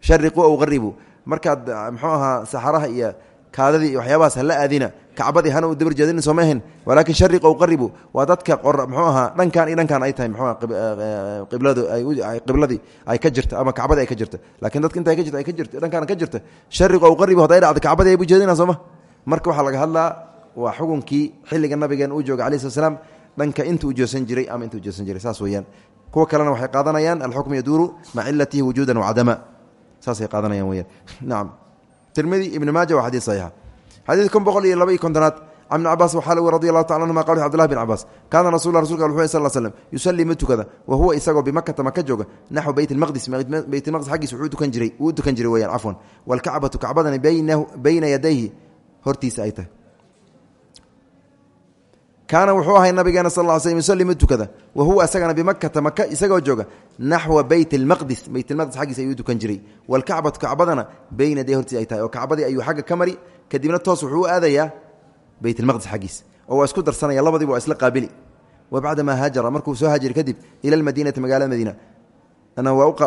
Shariqu aw qaribu markaad muxuu ahaa saxaraha iyo kaadadii waxyaabahaas hala aadina kacbadii hana u dabar jeedin sooma ahayn. Walaakin shariqu aw qaribu waa dadka muxuu ahaa dhankan iyo dhankan ay tahay muxuu qibladu qibladii ay ka jirta ama kacbadii ay ka jirta. Laakiin dadka inta ka jirta ay ka jirta dhankaan ka jirta. Shariqu aw qaribu hadday dhacdo kacbadii ay bu jeedina sooma marka waxaa laga hadlaa waa xukunkii xilliga nabigeen uu jooga alai slat slam dhanka inta u jeesan jiray ama inta u jeesan jiray saas weeyaan kuwa kalena waxay qaadanayaan alxukm yaduuru maca cilatihi wujuudan wacadama saasay qaadanayaan weyaan nacam tirmidi ibni maaja waa xadiis saxiixa. Xadiid kun boqol iyo laba iyo kontonaad can ibni cabaas waxaa lg radi allahu taala anhuma qal cbdullahi bin cabaas kaana rasul rasulka wuxu sal slm yusallii ma tukada wa huwa isagoo bimakata maka jooga naxwu beyt lmaqdis beytmaqdis xaggiis wuxuu tukan jiray wuu tukan jiray weyaan cafwan. Waalkacbatu kacbadani bayna yadayhi. Hortiisa ay kaana wuxuu ahay nabigeena sal ll slm yusalli ma tukada wa huwa isagana bimakata maka isagoo jooga naxwa beyt lmaqdis beytlmaqdis xaggiisa ayuu tukan jiray. Waalkacbatu kacbadana bayna yaday hortiis ay tahay oo kacbadii ayuu xagga ka mari kadibna toos wuxuu u aadayaa beytlmaqdis xaggiis oo waa isku darsanaya labadiiba waa isla qaabili. Wa bacdamaa haajara markuu soo haajiri kadib ila lmadiinati magaalada madiina.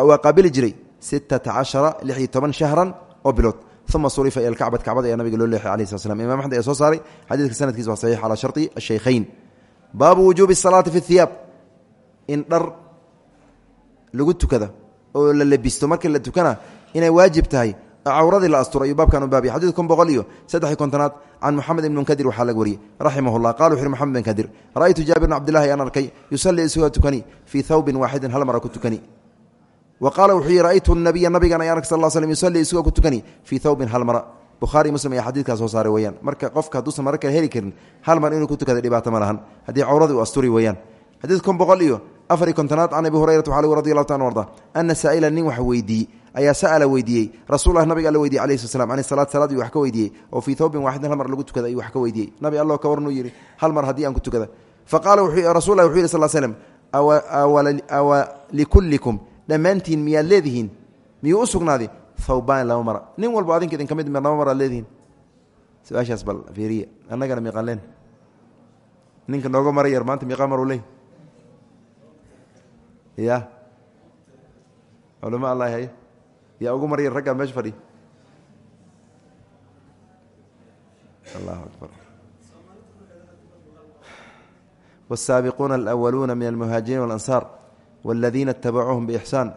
Waa qaabili jiray sittata cashara lix iyo toban shahran oo bilood uma surifa ila kacbati kacbada ayaa nabiga loo leexay alayh slat slam imam axmed ayaa soo saaray xadiidka sanadkiisa waa saxiix calaa sharti ashaykhayn baabu wujuubi salaati fi hiyaab in dhar lagu tukada oo la lebisto marka la tukana inay waajib tahay cawradii la asturo ayuu baabkan u baabiya xadid kun boqol iyo saddex kontonaad can moxamed ibn munkadir waxaa laga wariyey raximah llah qala wuxu uhi moxamed bin kadir ra'aytu jaabir bn cabdillahi aan arkay yusallii isagoo tukani fii thawbin waaxidin hal mara ku tukani qaala wuxuu yihi ra'aytu nabiya nabigan ayaan ark sal slm yusallii isagoo ku tukani fii thawbin hal mara. Bukhaari muslim ayaa xadiidkaa soo saaray weyaan marka qofka hadduusan mara kale heli karin hal mar inuu ku tukada dhibaato ma lahan. Haddii cawradii u asturi weeyaan. Xadiid kun boqol iyo afari kontonaad can abi hurayrata lgu radi allahu ta arda ana saa'ila nin wax weydiiyey ayaa sa'ala weydiiyey rasuulah nabiga alla weydiye alayhi slat slam can salaad salaad wax ka weydiiyey oo fii thawbin waaxidin hal mar lagu tukada ayuu wax ka weydiiyey nabi allah ka warnuu yidhi hal mar haddii aan ku tukada. Fa qaala rasulah wuxuu yidhi sal slm awa likullikum dhammaantiin miyaad leedihiin miyuu u sugnaaday thawbaan lama mara nin walba adinka idin ka mid lama maraad leedihiin su-aashaas bal fiiriya annagana miiqaan leen ninka nooga mara yar maanta miiqaan maruu leey ya culama allah hay yaa ugu marya raggaan meesha fadhiya allahu akbar wالsaabiquuna alأwaluuna min almuhaajiriin walansaar wاladiina اtabacuuhum bixsaan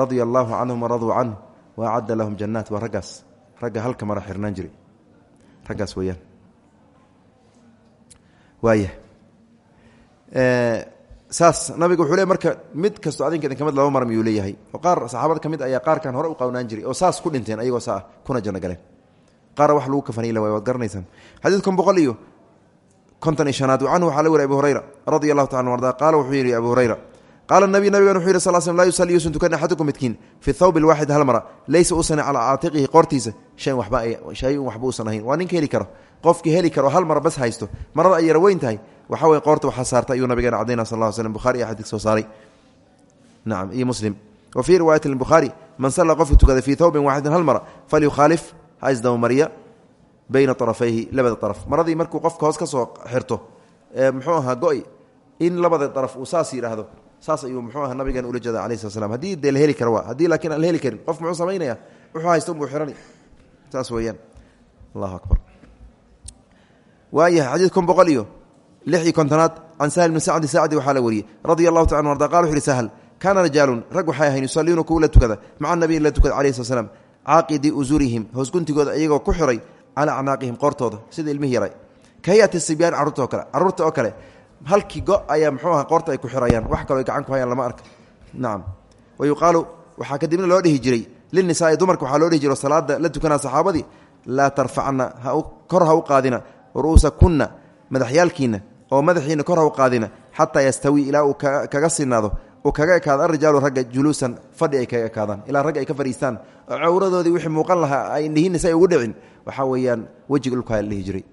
radia allahu canhum waraduu canhu waacadda lahum jannaat waa raggaas ragga halka mara xirnaan jiray raggaas weeyaan. Waaya saas nabiga wuxuu le marka mid kasto adinka idinka mid laba mar miyuu leeyahay. Oo qaar saxaabada ka mid ayaa qaarkan hore u qawnaan jiray oo saas ku dhinteen ayagoo saa kuna janno galeen. Qaar wax lagu kafanayla waay waad garanaysaan. Xadiidkan boqol iyo konton iyo shanaad canhu waxaa la weri abi hurayra radia allahu taala arda qaala wuxuu yidhi abu hurayra qaala nabiy nabigan wuxuu yidhi sal slm laa yusalli yuusan tukan axadukum midkiin fi thawb lwaaxid hal mara laysa uusan calaa caatiqihi qoortiisa shayn waba shay-un waxba uusan ahayn waa ninka heli karo qofkii heli karo hal mara bas haysto marada ay yara weyn tahay waxa weye qoorta waxaa saarta ayuu nabigeena cadayna sal ll slm buhari iyo xadiis soo saaray nacam iyo muslim wa fii riwaayati bukhaari man salla qofka tukada fii thawbin waaxidin hal mara falyukhaalif ha isdabamariya bayna arafayhi labada araf maradii markuu qofka hoos ka soo xirto muxuu ahaa go-y in labada araf uu saas yidhaahdo saas ayuu muxuu aha nabigeena ula jeeda alayh slat slam haddii dee la heli karo waa haddii laakiin aan la heli karin qof muxuu samaynaya wuxuu haysta unbuu xirani? Saas weeyaan. Allahu akbar. Waayahay xadiid boqol iyo lix iyo kontonaad can sahl bni sacdi sacdi waxaa la wariyey radia allahu taala arda qala wuxu uhi sahl kaana rijaalun rag waxay ahayn yusalliuna kuwa la tukada maca nabiyin la tukada alayh slat slam caaqidi usurihim hoos guntigooda iyagoo ku xiray calaa acnaaqihim qoortooda sida ilmihii yaray. Ka sibyaan carruurta oo kale carruurta oo kale halkii go ayaa muxuu aha qoorta ay ku xirayaan. Wax kaloo ay gacan ku hayaan lama arka. Nacam wa yuqaalu waxaa kadibna loo dhihi jiray linisaai dumarka waxaa loo dhihi jiro salaada la tukanaa saxaabadii laa tarfacna kor ha u qaadina ru'uusa kunna madaxyaalkiina oo madaxiina kor ha u qaadina xataa yastawi ilaa uu kaga sinaado uu kaga ekaado arijaalu ragga juluusan fadhi ay kaga ekaadaan. Ilaa ragga ay ka fadhiistaan. Oo cawradoodii wixii muuqan lahaa ay dhihiina si ay ugu dhicin. Waxaa weeyaan wejiga dhulkaa la jiray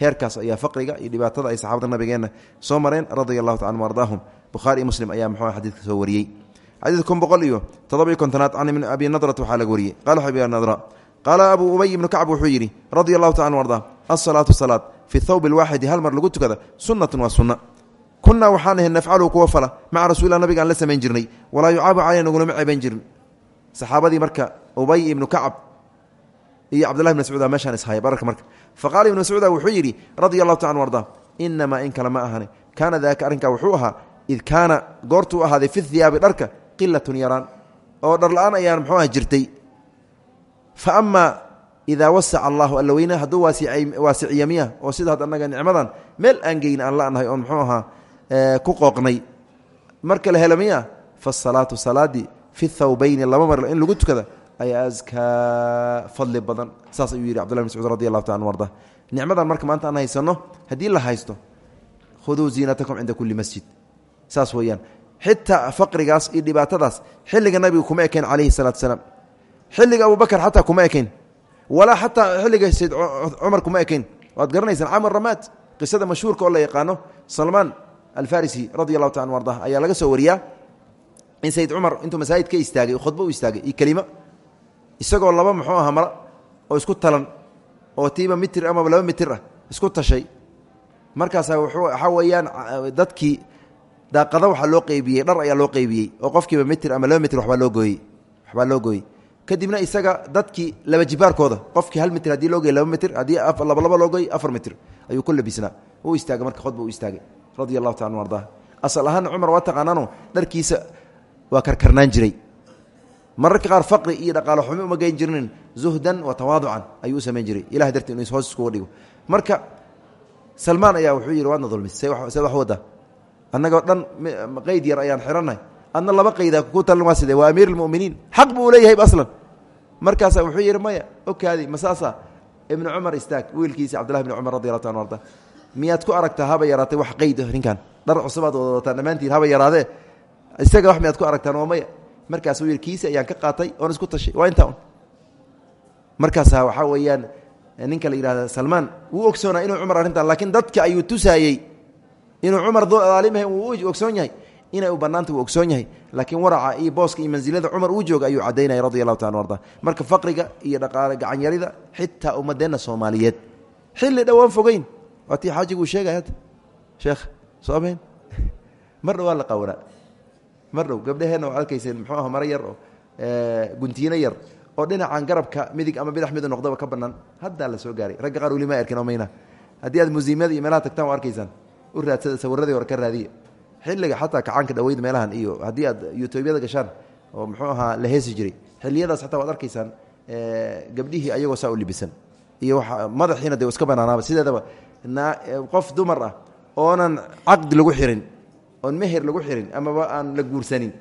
heerkaas ayaa faqriga iyo dhibaatada ay saxaabada nabigeenna soo mareen radia allahu taala bukhaari muslim ayaa muxuu xadidka soo wariyey. Xadiid kun boqol iyo toddoba iyo kontonaad can abi nadrat waxaa laga wariyey. Qala abi nadra qaala abuu ubay ibnu kacb wuxuu yidhi radia allahu taala anu ardaa salaad fi thawb alwaaxidi hal mar lagu tukada sunnatun waa sunna. Kunaa waxaan ahay nafcaluhu kuwa fala maca rasuulilah nabiga aan la samayn jirnay walaa yucaabu caleyna nagulama ceeban jirin. Saxaabadii marka ubay ibnu kacab iyo cabdullahi bn mascuud meeshaan ishaya bararka marka. Faqala ibnu mascuuda wuxuu yidhi radia taala anu ardaa in kale ma ahane kaana daaka arrinkaa wuxuu ahaa id kaana goortuu ahaaday fi hiyaabi dharka qilatun yaraan. Oo dharla-aan ayaan muxuu aha jirtay. Fa amaa idaa wasaca allahu alla weyna hadduu waasiciya miya oo sida had annaga nicmadan meel aan geyn aan la'nahay oon muxuu ahaa ku qooqnay. Marka la helo miya faasalaatu salaadii fi thawbayni laba mar in lagu tukada ayaa askaa fadli badan. Saas ayuu yidhi cbdullah mascuud radi allahu taala arda nicmadan marka maanta aan haysanno haddii la haysto khuduu ziinatakum cinda kulli masjid. Saas weeyaan. Xitaa faqrigaas iyo dhibaatadaas xilliga nabiga kuma ekayn calayhi salaatu salaam xilliga abubakar xataa kuma ekayn. Walaa xataa xilliga sayd cumar kuma ekayn. Waad garanaysaan camar ramaad qisada mashhuurka oo la yaqaano salmaan alfarisi radi allahu taala arda ayaa laga soo wariyaa. In sayd cumar intuu masaajid istaagay khudbo u istaagay iyo kelimo isagoo laba muxuu aha mara oo isku talan oo tiiba mitir amaba laba mitir ah isku tashay. Markaasaa waxaa weeyaan dadkii daaqada waxaa loo qeybiyey dhar ayaa loo qeybiyey oo qofkiiba mitir ama laba mitir wabaa loo gooyey waxbaa loo gooyey. Kadibna isaga dadkii laba jibaarkooda qofkii hal mitir haddii loo goy laba mitir haddii labalaba loo gooy afar mitir ayuu ku labisnaa u istaagay marka khudba u istaagay. Radia allahu taala anu asal ahaan cumar waa taqaanaano dharkiisa waa karkarnaan jiray mararka qaar faqri iyo dhaqaalo xumi uma geyn jirnin zuhdan wa tawaaducan ayuu u samayn jiray. Ilahay dartii inu hoos iskuga dhigo. Marka salmaan ayaa wuxuu yidhi waadna dulmis seed wax wadda annagoo dhan qeyd yar ayaan xirannahay adna laba qayda ku talan waa sidee? Waa amiir almuminiin xaq buu u leeyahay aslan. Markaasaa wuxuu yidhi maya okaadi masaasa ibnu cumar istaag wiilkiisi cabdullahi bni cumar radi allahu ta arda. Miyaad ku aragtaa haba yaraatay wax qeyd ninkan dhar cusubaad wada wataan dhammaantiin haba yaraadee isaga wax miyaad ku aragtaan waa maya markaasuu yidhi kiisi ayaan ka qaatay oon isku tashay waa intaa un. Markaasaa waxaa ninka la yidhahda salmaan wuu ogsoonaa inuu cumar arrintan laakiin dadka ayuu tusaayey inuu cumar daalimahay uu ogsoon inay u bannaanta uu ogsoon laakiin waraca iyo booska iyo mansilada cumar uu jooga ayuu caddaynaya radi taala arda. Marka faqriga iyo dhaqaale gacanyarida xitaa ummadeenna soomaaliyeed. Xilli dhowaan fogeyn. Waa tii xaajiguu sheekh soo ameen mar dhowaa la mar dhow gabdhaheenna waa arkayseen muxuu aha maro yar oo guntiino yar oo dhinacan garabka midig ama bidax midu noqdaba ka bannaan haddaa la soo gaaray. Ragga qaar weli ma erkin oo mayna. Haddii aad musiimada iyo meelaha tagtaan waa arkaysaan u raadsada sawiradii hore ka raadiya xilliga xataa kacaanka dhaweyd meelahan iyo haddii aad yutubyada gashaan oo muxuu ahaa la heesi jiray xilliyadaas xataa waad arkaysaan gabdhihii ayagoo saa u libisan. Iyo wa madaxiina de iska banaanaaba. Sideedaba qof dumar ah oonan caqdi lagu xirin oon meher lagu xirin amaba aan la guursanin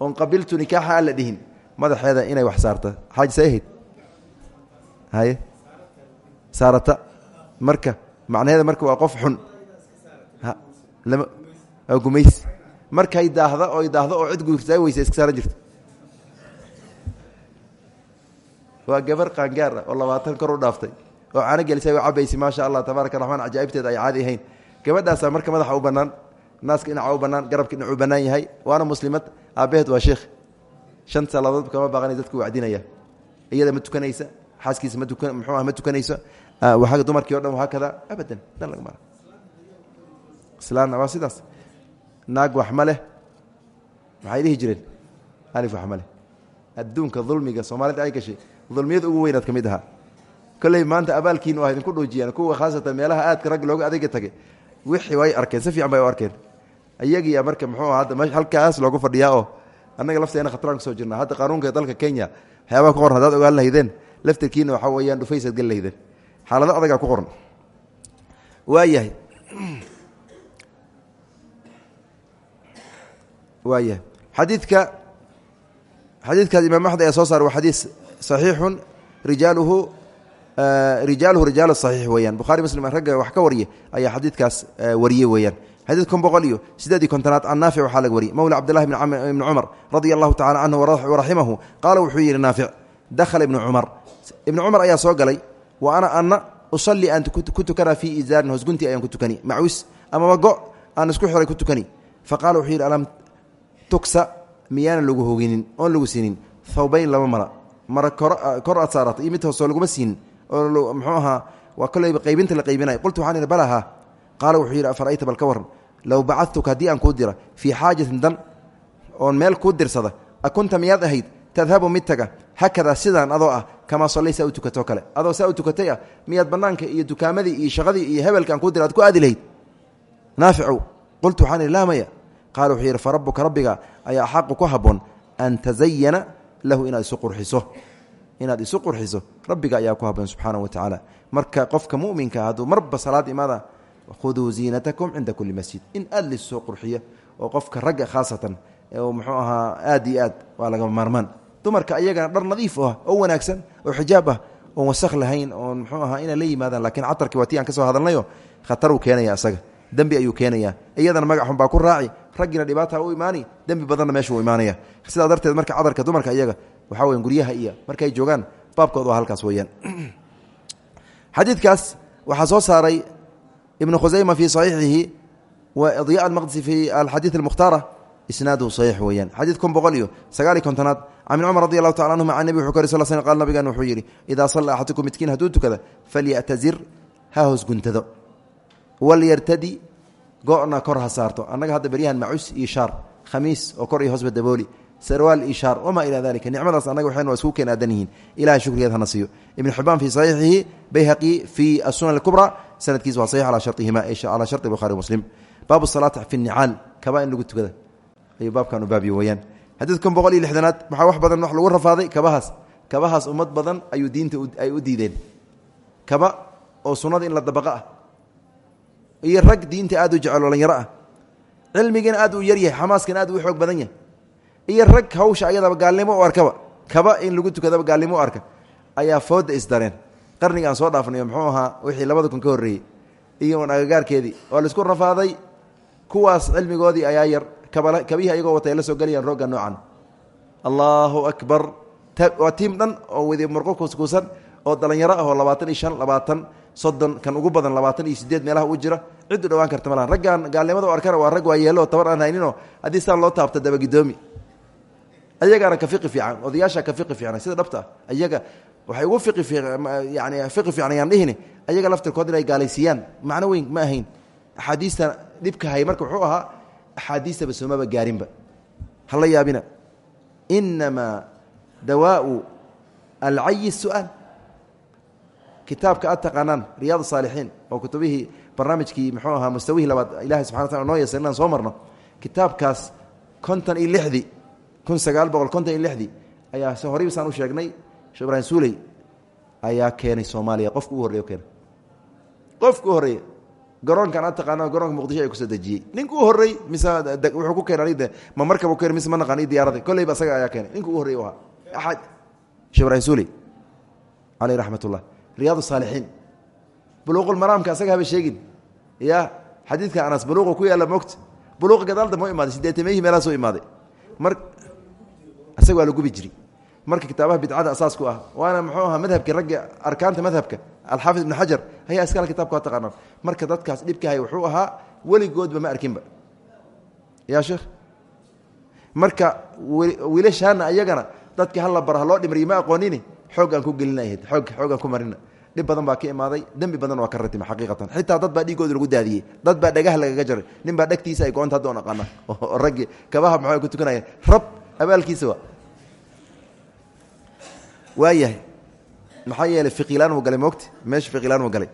oon qabiltu nikaaxa aan la dhihin madaxeeda inay wax saarta. Xaaji say ahayd? Haye? Saarata? Marka macnaheeda marka waa qof xun. Waa gumays. Markay daahda oy daahdo oo cid guursaa weysa iska saaran jirto waa gabar qaangaar ah oo labaatan kor u dhaaftay oo caano gelisay oo cabaysi maasha allah tabaaraka raxmaan cajaa'ibteeda ay caadi ahayn. Gabadhaasaa marka madaxa u bannaan naaska dhinaca u bannaan garabka dhinac u bannaan yahay. Waana muslimad. Aabbaheed waa sheekh. Shan salaadood kama baaqanay dadku wacdinaya. Iyada ma tukanaysa xaaskiisa ma tukan muxuu ah ma tukanayso waa dumarkii o dhan waa kada abadan. Dan laga mara islaanna waa sidaas. Naag wax ma leh. Jireen? Alif wax ma adduunka dulmiga soomaalida ay gashay dulmiyada ugu weynaad ka mid ahaa. Maanta abaalkiin waa idinku dhuujiyaan kuwa khaasatan meelaha aadka rag looga adayga tagay. Wixii way arkeen. Si bay arkeen iyagiya marka muxuu aha hadda halkaas loogu fadhiyaa oo annaga lafteena khataraan ku soo jirnaa. Hadda qaanuunka dalka kenya waxyaabaha ku qoran hadaad ogaan lahaydeen laftirkiina waxaa weeyaan dhufaysaad geli lahaydeen. Xaalado adagaa ku qoran. Waayahay. Waayahay. Xadiidka xadiidkaas imaam axmed ayaa soo saara waa xadiis saxiixun rijaaluhu rijaaluhu rijaal saxiix weeyaan. Bukhari muslim ragga wax ka wariya ayaa xadiidkaas wariyey weeyaan. Xadiid kun boqol iyo sideedii kontonaad can naafic waxaa laga wariyey. Mowla cabdillahi ibni cumar radia allahu tacala canhu waraximahu qaala wuxuu yidhi naafic dakhala ibnu cumar ibnu cumar ayaa soo galay wa ana ana usalli aan ku tukanaa fii izaarin hoosgunti ayaan ku tukani macwis amaba go aan isku xiray ku tukani. Fa qaala wuxuu yidhi alam tuksa miyaana lagu hoginin oon lagu siinin. Thawbayn laba mara. Mara kor aad saarata iyo mid hoosoo laguma siinin oo muxuu ahaa waa koleyba qaybinta la qaybinaya qultu waxaan idhi balaha qaala wuxuu yidhi afarayta bal ka waran low bacadtuka haddii aan kuu dira fii xaajatin dan oon meel kuu dirsada akunta miyaad ahayd tadhabu mid taga hakadaa sidaan adoo ah kamaa sallay saa u tukatoo kale. Adoo saa u tukatay ah miyaad bannaanka iyo dukaamadii iyo shaqadii iyo hebelka aan kuu ku aadi lahayd. Qultu waxaan idhi maya. Qaala wuxuu yidhi fa rabbuka rabbiga ayaa axaqu ku habboon an tazayana lahu inaad isu qurxiso inaad isu qurxiso rabbiga ayaa ku habboon subxaana wa tacaala. Marka qofka muminka hadduu marba salaad imaada khuduu ziinatakum cinda kulli masjid. In aad laissoo qurxiyo oo qofka ragga khaasatan muxuu ahaa aad aad waa laga maarmaan. Dumarka ayagana dhar nadiif ah oo wanaagsan oo xijaab ah oon wasakh lahayn oon muxuu ahaa inay la yimaadaan lakiin catarkii waa ti aan ka soo hadalnayo khataruu keenaya isaga dembi ayuu keenaya iyadana magac xun baa ku raaci raggiina dhibaata u imaani dembi badanna meesha uu imaanaya sidaa darteed marka cadarka dumarka iyaga waxaa weya guryaha iyo markay joogaan baabkood waa halkaas weeyaan. Xadiidkaas waxaa soo saaray ibnu khusayma fii saxiixihi wa diya almaqdisi fi alxadiid almukhtaara isnaaduhu saxiix weeyaan. Xadiid kun boqol iyo sagaaliy kontonaad can ibn cumar radi allahu tacala anhuma can nebi wuxuu ka ry sal sl qal nabigan wuxuu yidhi idaa kor ha saarto. Hadda beryahan macus iyo shaar khamiis oo kor iyo hoosba dabooli sarwaal iyo shaar wamaa ilaa dalika nicmadaas annaga waxaynu isku keen aadan yihiin ilahay shukrigeed hana siiyo ibnu xibaan fii saxiixihi bayhaqi fii asunan alkubra sanadkiis waa saxiix calaa sharihima calaa sharti bukhari muslim. Baabu salaati fi nicaal kaba in lagu tukada ayuu baabkan u baabiyo weyaan xadiidkan boqol iyo lixdanaad waxaa wax badan wax lagu rafaaday kabahaas kabahaas ummad badan ayuu diinta ay u diideen. Kaba oo sunnada in la dabaqa ah. Iyo rag diinta aad u jecel dhalinyaro ah. Cilmigiina aad uu yaryahay xamaaskana aad uu xoog badan yahay iyo rag hawsha ayadaba gaalnimo u arkaba. Kaba in lagu tukadaba gaalnimo u arka. Ayaa fooda isdareen qarniga soo dhaafnayo muxuu ahaa wixii labada kun ka horreeyey. Iyo un agagaarkeedii. Oo la isku rafaaday. Kuwaas cilmigoodii ayaa yar. Kabihii ayagoo watay la soo gelayaan roogga noocan. Allaahu akbar. Waa tiim dhan oo wadi murqo kuuskuusan oo dhallinyaro ah oo labaatan iyo shan labaatan soddon kan ugu badan labaatan iyo sideed meelaha u jira. Cid u dhawaan karta malahan raggan gaalnimada u waa rag waa yeelo oo tabar aan hayninoo haddii saan loo taabta dabagidoomi ayagaana ka fiqi fiican odayaasha ka fiqi fiicna sida dhabta ayaga waxay ugu yani fiqi fiican ayaan dhihini. Ayaga laftirkood inay gaalaysiiyaan macno weyn ma ahayn. Axaadiista dhibka hay marka wuxuu ahaa axaadiistaba soomaba gaarinba. Hala yaabina. Inamaa dawaau alcayi su'aal. Kitaabka aad taqaanaan riyaad oo kutubihii barnaamijkii muxuu ahaa mustawihii labaad ilahay subxana wataala noo yeesay inaan soo marno. Kitaabkaas konton iyo kun sagaal boqol konton iyo lixdii ayaa se horey saan u sheegnay shee ibrahim suuley ayaa keenay soomaaliya. Qofka u horreey keenay. Qofka u horreeya garoonkan aad taqaano garoonka muqdisho ay ku soo dejiyey. Ninka u horrey mise wuxuu ku keenay de ma markaba u keenay mise ma naqaan diyaarada kolleyba asaga ayaa keenay. Ninka u horrey u ahaa. Axad shee ibrahim suuley caleyh raxmat ullah riyaad saalixiin buluuqulmaraamka asaga haba sheegin. Ya xadiidka anas buluuqa ku yaalla mogta buluuqa gadaalda moo imaaday sideetameyhi meelaha soo imaaday. Mar asaga waa la gubi jiri marka kitaabaha bidcada asaas ku ah waana muxuu ahaa madhabkii ragga arkaanta madhabka alxaafid ibn xajar ayaa iskale kitabka taqaanaan marka dadkaas dhibkahay wuxuu ahaa weligoodba ma arkinba. Ya sheekh? Marka wiilashaana ayagana dadka hala bara haloo dhimriyo ma aqoonini? Xoog aan ku gelinahayd oog xoog aan ku marina. Dhib badan baa ka imaaday dembi badan waa ka ratima xaqiiqatan. Xitaa dad baa dhiigooda lagu daadiyey dad baa dhagaha lagaga jaray nin baa dhegtiisa ay goonta hadda on aqaana oo raggi kabaha maxay ku tukanayeen rab abaalkiisa wa waayahay. Maxaa yeelay fiqilaan uu galay moogta meesha fiqilaan uu galay.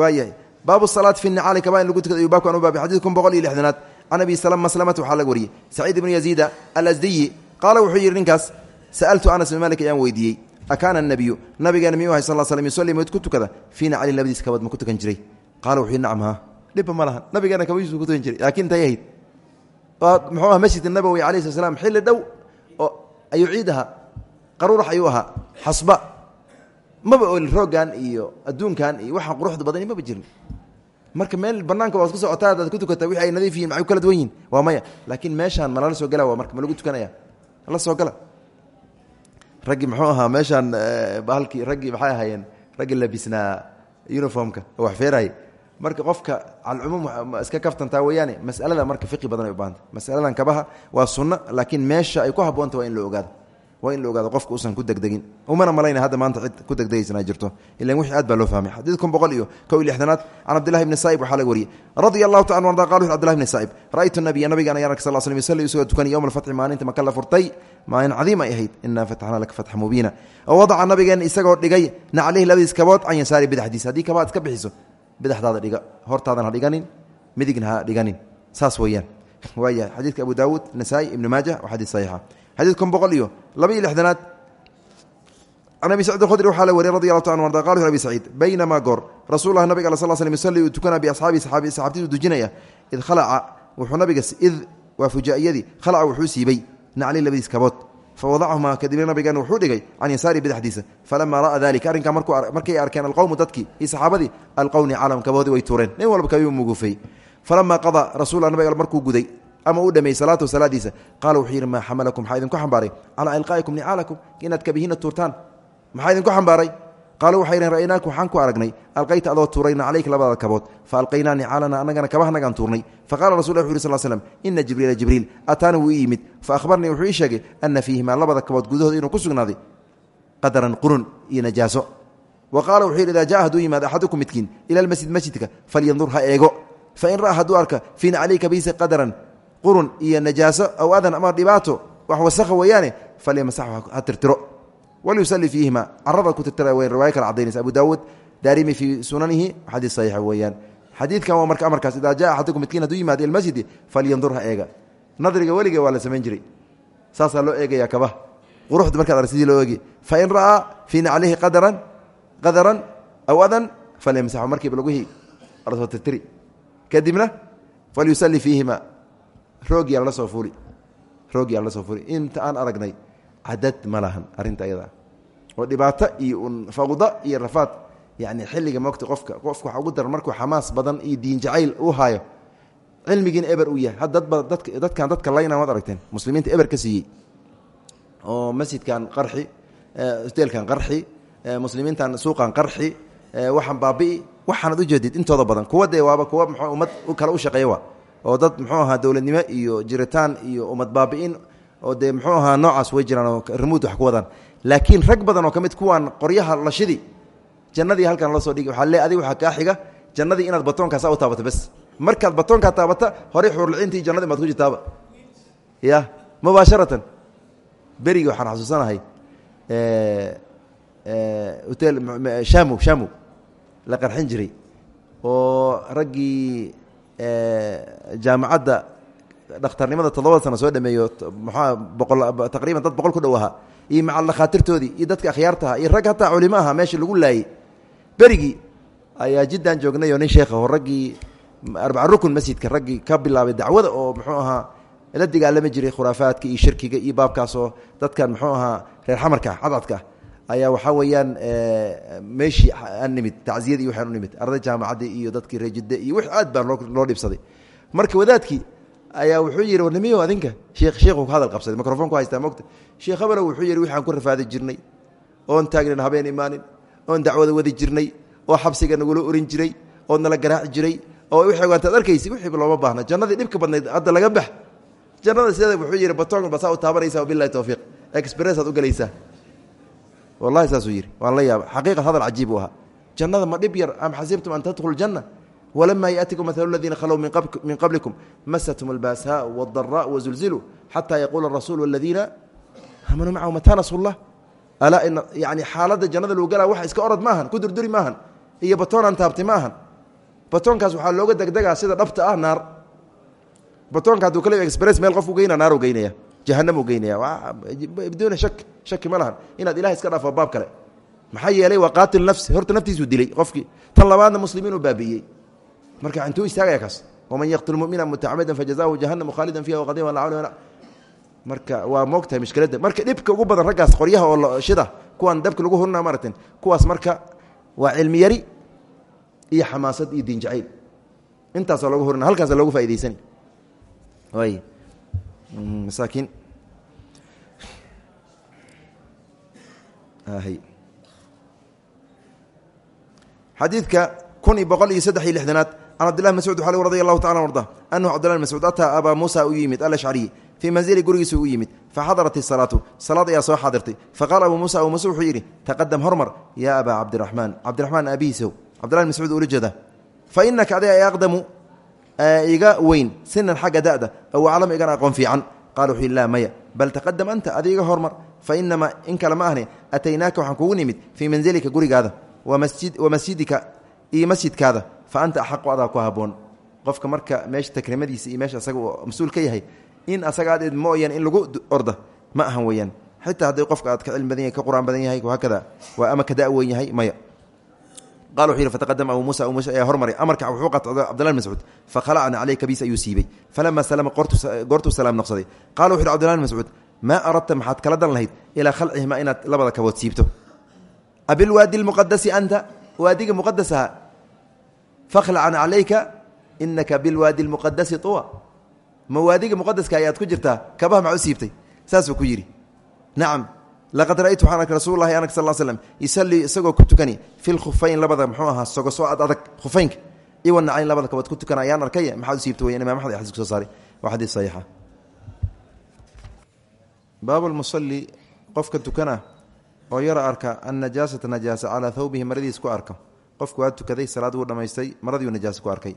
Waayahay. Baabu salaat fi nicaali kaba in lagu tukada ayuu baabkan u baabi. Xadiid kun boqol iyo lixdanaad. Can abi salama maslamata waxaa laga wariyey. Saciid ibnu yaziida alasdiyi qaala wuxuu yidhi ninkaas sa'altu anas bin malik ayaan weydiiyey. Akaana anabiyu nabigeena miyuu ahay sal l slm yusalli mid ku tukada fii nacli labadiis kabaad ma ku tukan jiray. Qaala wuxuu yidhi nacam haa. Dhibba ma lahan nabigeena kabadiisu ku tukan jiray. Laakiin intay ahayd muxuu aha masjid nabowi alayh slat slam xilli dhow ayuu ciid ahaa qaruurax ayuu ahaa xasba. Maba olin rooggan iyo adduunkan iyo waxaan quruxda badani maba jirin. Marka meel banaanka waad ku socotaa adaad ku tukata wixi ay nadiif yihiin maxay ku kala duwan yihiin waa maya. Laakiin meeshaan ma lala soo gala waa marka ma lagu tukanaya. La soo gala. Raggii muxuu ahaa meeshaan bahalkii raggii maxay ahaayeen? Raggii labisnaa uniformka oo wax feerayay marka qofka calcumuum iska kaftantaa weeyaane masalada marka fiqi badan ay u baahanta masaladan kabaha waa sunno laakiin meesha ay ku habboonta waa in la ogaado. Waa in la ogaado qofka uusan ku degdegin. Umana malayna hadda maanta cid ku degdegaysana ay jirto. Ilan wixii aad baa loo fahmay. Xadiid kun boqol iyo kow iyo lixdanaad can cabdillahi bni saa'ib waxaa laga wariyey. Radia taala arda qala wuxu abdillahi bni saa'ib ra'aytu nabiya nabigaan ayaan ark sal slm yusalli isagoo tukanay yowma alfatxi maalinta maka la furtay. Maalin cadiim ay ahayd. Inaa fataxnaa laka fatxa mubiina. Oo wadaca nabigeen isagoo dhigay naclihi labadiis kabood can yasaari bidaxdiisa haddii kabaad iska bixiso bidaxdaada dhiga. Hortaadan ha dhiganin midigna ha dhiganin. Saas weeyaan. Waayahay xadiidka abu daawuud nasaa-i ibni maaja waa xadiid saxiixa. Xadiid kun boqol iyo laba iyo lixdanaad. Can abi sacid alkhudri waxaa la wariyay radi allahu ta anu arda wuxu abi saciid baynamaa goor rasuul lah nabiga al sal slm yusalli uu tukana biasxaabii saxaabtiisu dujinaya id khalaca wuxuu nabiga id waa fujaa'iyadii khalaca wuxuu siibay nacli labadiis fa wadacahumaa kadibna nabigeena wuxuu dhigay can yasaari bidaxdiisa falamaa ra'a dalika arrinkaa markay arkeen alqowmu dadkii iyo saxaabadii alqowni calam kaboodii way tuureen nin walba kabiu mugufay falamaa qadaa rasulla nabiga markuu guday ama uu dhameeyey salaatahu salaadiisa qaala wuxuu yidhi maa xamalakum maxaa idinku xambaaray calaa ilqaa'ikum nicaalakum inaad kabihiina tuurtaan maxaa idinku xambaaray qaaluu waxay yidheen ra'ynaaku waxaan ku aragnay alqayta adoo tuurayna calayka labadaada kabood fa alqaynaa nicaalana annagana kabahanagaan tuurnay. Faqala rasul lla wuxu yhi sl slm jibriila jibriil ataana wuu yimid fa ahbarnii wuxuu ii sheegay ana fiihimaa labada kabood gudahooda inuu ku sugnaaday qadaran qurun iyo najaaso. Wa qaala wuxuu yidhi idaa jaa hadduu yimaad ila almasjid masjidka falyandur ha eego. Fain ra'a hadduu arka fii naclihi kabiisa qadaran qurun iyo najaaso aw adan ama dhibaato wax wasakha weeyaane falyamasaxu ha tirtiro walyusali fiihima carada ku tirtira weyn riwaayo kale cadaynaysa abu daawuud daarimi fii sunanihi xadiis saxiixa weeyaan xadiidkan waa marka amarkaas idaa jaa axadukum midkiin hadduu yimaado ilmasjidi falyandur ha eega nadriga welige waa la samayn jiray saasaa loo eegaya kaba quruxda markaad ar sidii loo eegi fain ra'aa fii naclihi qadaran qadaran aw adan falyamsaxu markiiba laguhi soo tirtiri kadibna falyusali fiihima roogi aan la soo fuli roogi aan la soo fuli inta aan aragnay cadad ma lahan arrinta ayada. Oo dhibaato iyo fawda iyo rafaad. Yani xilliga mogta qofka qofka waxa ugu daran markuu xamaas badan iyo diin jacayl uu haayo cilmigiina eber uu yahay. Dadkan dadka layna waad aragteen. Muslimiinta eber ka siiyey. Oo masjidkan qarxi hoteelkan qarxi muslimiintan suuqan qarxi waxaan baabi'i waxaanad ujeedid intooda badan. Kuwa dee waaba kuwa mxuu ummad kale u shaqeeya wa oo dad muxuu ahaa dowladnimo iyo jiritaan iyo ummad baabi'in oo dee muxuu ahaa noocaas way jiraan oo rimuud wax ku wadaan. Laakiin rag badan oo ka mid kuwaan qoryaha lashidi jannadii halkan la soo dhigi waxaa le adiga waxaa kaa xiga jannadii inaad batoonkaasa u taabato bes. Markaad batoonkaa taabata horey xuurlicintii jannadii maad ku jirtaaba. Ya mubaasharatan. Berigii waxaan xasuusanahay hotel shamu shamu la qarxin jiray. Oo raggii jaamacadda dhakhtarnimada toddobada sano soo dhameeyo muxua boqol taqriiban dad boqol ku dhow iyo macal dhakhaatiirtoodii iyo dadka akhyaartaha iyo rag hataa culimo meesha lagu laayey berigii ayaa jiddan joognay oo nin sheekhaho raggii arbaca rukun masjidka raggii ka bilaabay dacwada oo muxuu ahaa la dagaalami jiray khuraafaadka iyo shirkiga iyo baabkaas oo dadkan muxuu ahaa reer xamarka cadcadka ayaa waxaa weeyaan meeshii aan nimid tacsiyadii waxaan u nimid arday jaamacaddii iyo dadkii reejide iyo wix aad baa loo dhibsaday. Marka wadaadkii ayaa wuxuu yidhi warnimiyo adinka sheekhu hadal qabsaday microfon ku haystaa mogta sheekh habalow wuxuu yidhi waxaan ku rafaadi jirnay oon taagnan habeen imaanin oon dacwada wadi jirnay oo xabsiga nagula orin jiray oo nala garaaci jiray oo wixii waantaad arkaysa wixiiba looma baahna. Jannadii dhibka badnayd hadda laga bax. Jannada sideeda wuxuu yidhi baton basaa u taabanaysa wabilahi towfiiq expressaad u gelaysaa wallahi saasuu yidhi waan la yaaba xaqiiqat hadal cajiib u ahaa. Jannada ma dhib yar am xasibtum an tadkhulu janna wlama yaأtikum maثlu اladiina khalow min qablikum masatum اlbaashaء wالضaraء wazulziluu xata yaquula الrasuul wاladiina aamanuu macahu mataa nasr اllah alaa yani xaaladda jannada lagu galaa wax iska orod maahan ku durduri maahan iyo batoonaan taabtay ma ahan batoonkaas waxaa looga degdegaa sida dhabta ah naar batoonka hadduu kale express meel qof u geyna naar u geynaya jahanam u geynaya biduuna shak shaki ma lahan inaad ilahay iska dhaafo baab kale maxaa yeelay waa qaatil nafsi horta naftiisuu dilay qofkii tan labaadna muslimiinuu baabi'iyey marka intuu istaagaya kaas. Waman yaqtul mumina mutacamidan fajazahu jahannamu khaalidan fiha waqadiman la marka waa moogtahay mushkiladda marka dhibka ugu badan raggaas qoryaha oo shida kuwaan dabka lagu hurina maaragten kuwaas marka waa cilmi yari iyo xamaasad iyo diin jacayl. Intaasoo lagu hurina halkaasa loogu faa'idaysani way. Masaakiin. Xadiidka kun iyo boqol can cabdillahi mascuud waxaa lgu radi allahu tacala arda anahu cabdillahi mascuud ataa abaa muusa u yimid alashcariyi fii manzili gurigiisa u yimid faxadarat isalaatu salaad ayaa soo xaadirtay faqaala abuu muusa abuu muuse wuxuu yidhi taqadam hormar yaa abaa cabdiraxmaan cabdiraxmaan aabihiisow cabdillahi mascuud ula jeeda fa inaka adiga aqdamu iga weyn sinan xagga da'da ow aclam igana aqoon fiican qala wuxuu yidhi laa maya bal taqadam anta adiga hormar fa inamaa in kale ma ahne ataynaaka waxaan kugu nimid fii manzilika gurigaada wa masjidika iyo masjidkaada fa anta axaqu adaa ku haboon qofka marka meesha takrimadiisa iyo meesha asaga uu ka yahay in asaga adeed mooyaan in lagu orda ma ahan weeyaan xitaa hadday qofka aad ka cilmi ka qur'aan badan yahay haakada waa ama ka da' weyn yahay maya qala wuxuu fataqadama abuu muusa abuu muusa ayaa hormaray amarka wuxuu qatocday cabdillahi mascuud fakhalacna caleyh kabiis ayuu siibay falama salama goortuu salaam noqsaday qala wuxu yhi cbdillahi mascuud maa aradta maxaad kala dan lahayd ilaa khalcihima inaad labada kabood siibto abilwaadi lmuqadasi anta waadiga muqadasaha fakhlacan calayka inaka bilwaadi lmuqadasi tuwa ma waadiga muqadaska ayaad ku jirtaa kabaha maca u siibtay saasuu ku yidhi nacam laqad ra'aytu waxaan arkay rasul lahi anag sal slm yusallii isagoo ku tukani fi lkhufayn labada muxuu ahaa sogoso ad adag khufaynka iwanacayn labada kabood ku tukana ayaan arkay maxaad u siibta weyan imam axmed xadis ku soo saaray waa xadiis saxiixa baab lmusali qofka tukana oo yara arka annajaasata najaasa calaa thawbihi maradiis ku arka qofku waa tukaday salaad wuu dhammaystay maradiiu najaasa ku arkay.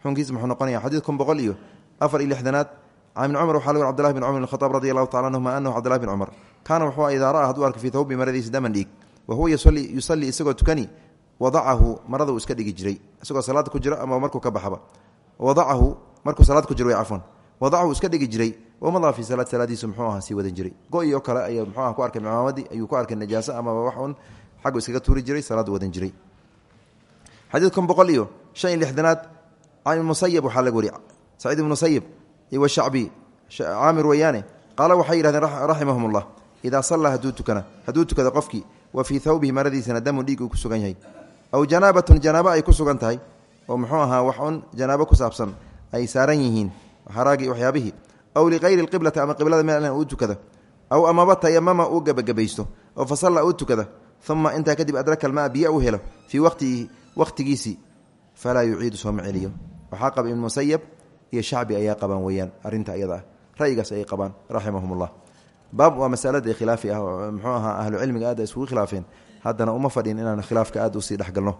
Xukunkiis muxuu noqonaya xadiid kun boqol iyo afar iyo lixdanaad. Can cumar waxaa lagu cbdillahi bin cumar bn khadaab radi allahu tacala anhuma anahu cbdillahi bin cumar. Kaana wuxuu idaa ra'a hadduu arka fii thawbihi maradiisa daman dhiig. Wa huwa yusallii isagoo tukani wadacahu marada uu iska dhigi jiray. Isagoo salaada ku jiro ama markuu ka baxaba. Wadacahu markuu salaad ku jiro way cafwan. Wadacahu iska dhigi jiray wamadaa fii salaad salaadiisu muxuu ahaa sii wadan jiray. Go-i oo kale ayuu muxuu aha ku arkay imaamadii ayuu ku arkay najaaso amaba wax un xaggu iskaga tuuri jiray salaadu wadan jiray xadiidkan boqol iyo shan iyo lixdanaad can musayib waxaa laga wari saciid ibn musayib iyo shacbi caamir weeyaane qaala waxay yidhahdeen raximahum ullah idaa sallaa hadduu tukana hadduu tukada qofkii wa fii thawbihi maradiisana damun dhiig uu ku sugan yahay. Aw janaabatun janaabo ay ku sugan tahay oo muxuu ahaa wax un janaabo ku saabsan ay saaran yihiin haraagii waxyaabihii. Aw liqayri lqiblati ama qiblada meel uu tukada aw amaba tayamama uu gebagabaysto oo fa salla uu tukada uma intaa kadib adraka almaa biyo uu helo fii waqtihi waqtigiisii falaa yuciidu sooma celiyo. Waxaa qaba ibn musayab iyo shacbi ayaa qabaan weyaan arinta ayada ah. Ra'yigaas ayay qabaan raximahum ullah baab waa masalada khilaafi ah muxuu ahaa ahlu cilmiga aad iskugu khilaafeen. Haddana uma fadhin inaan khilaafka aad u sii dhexgalno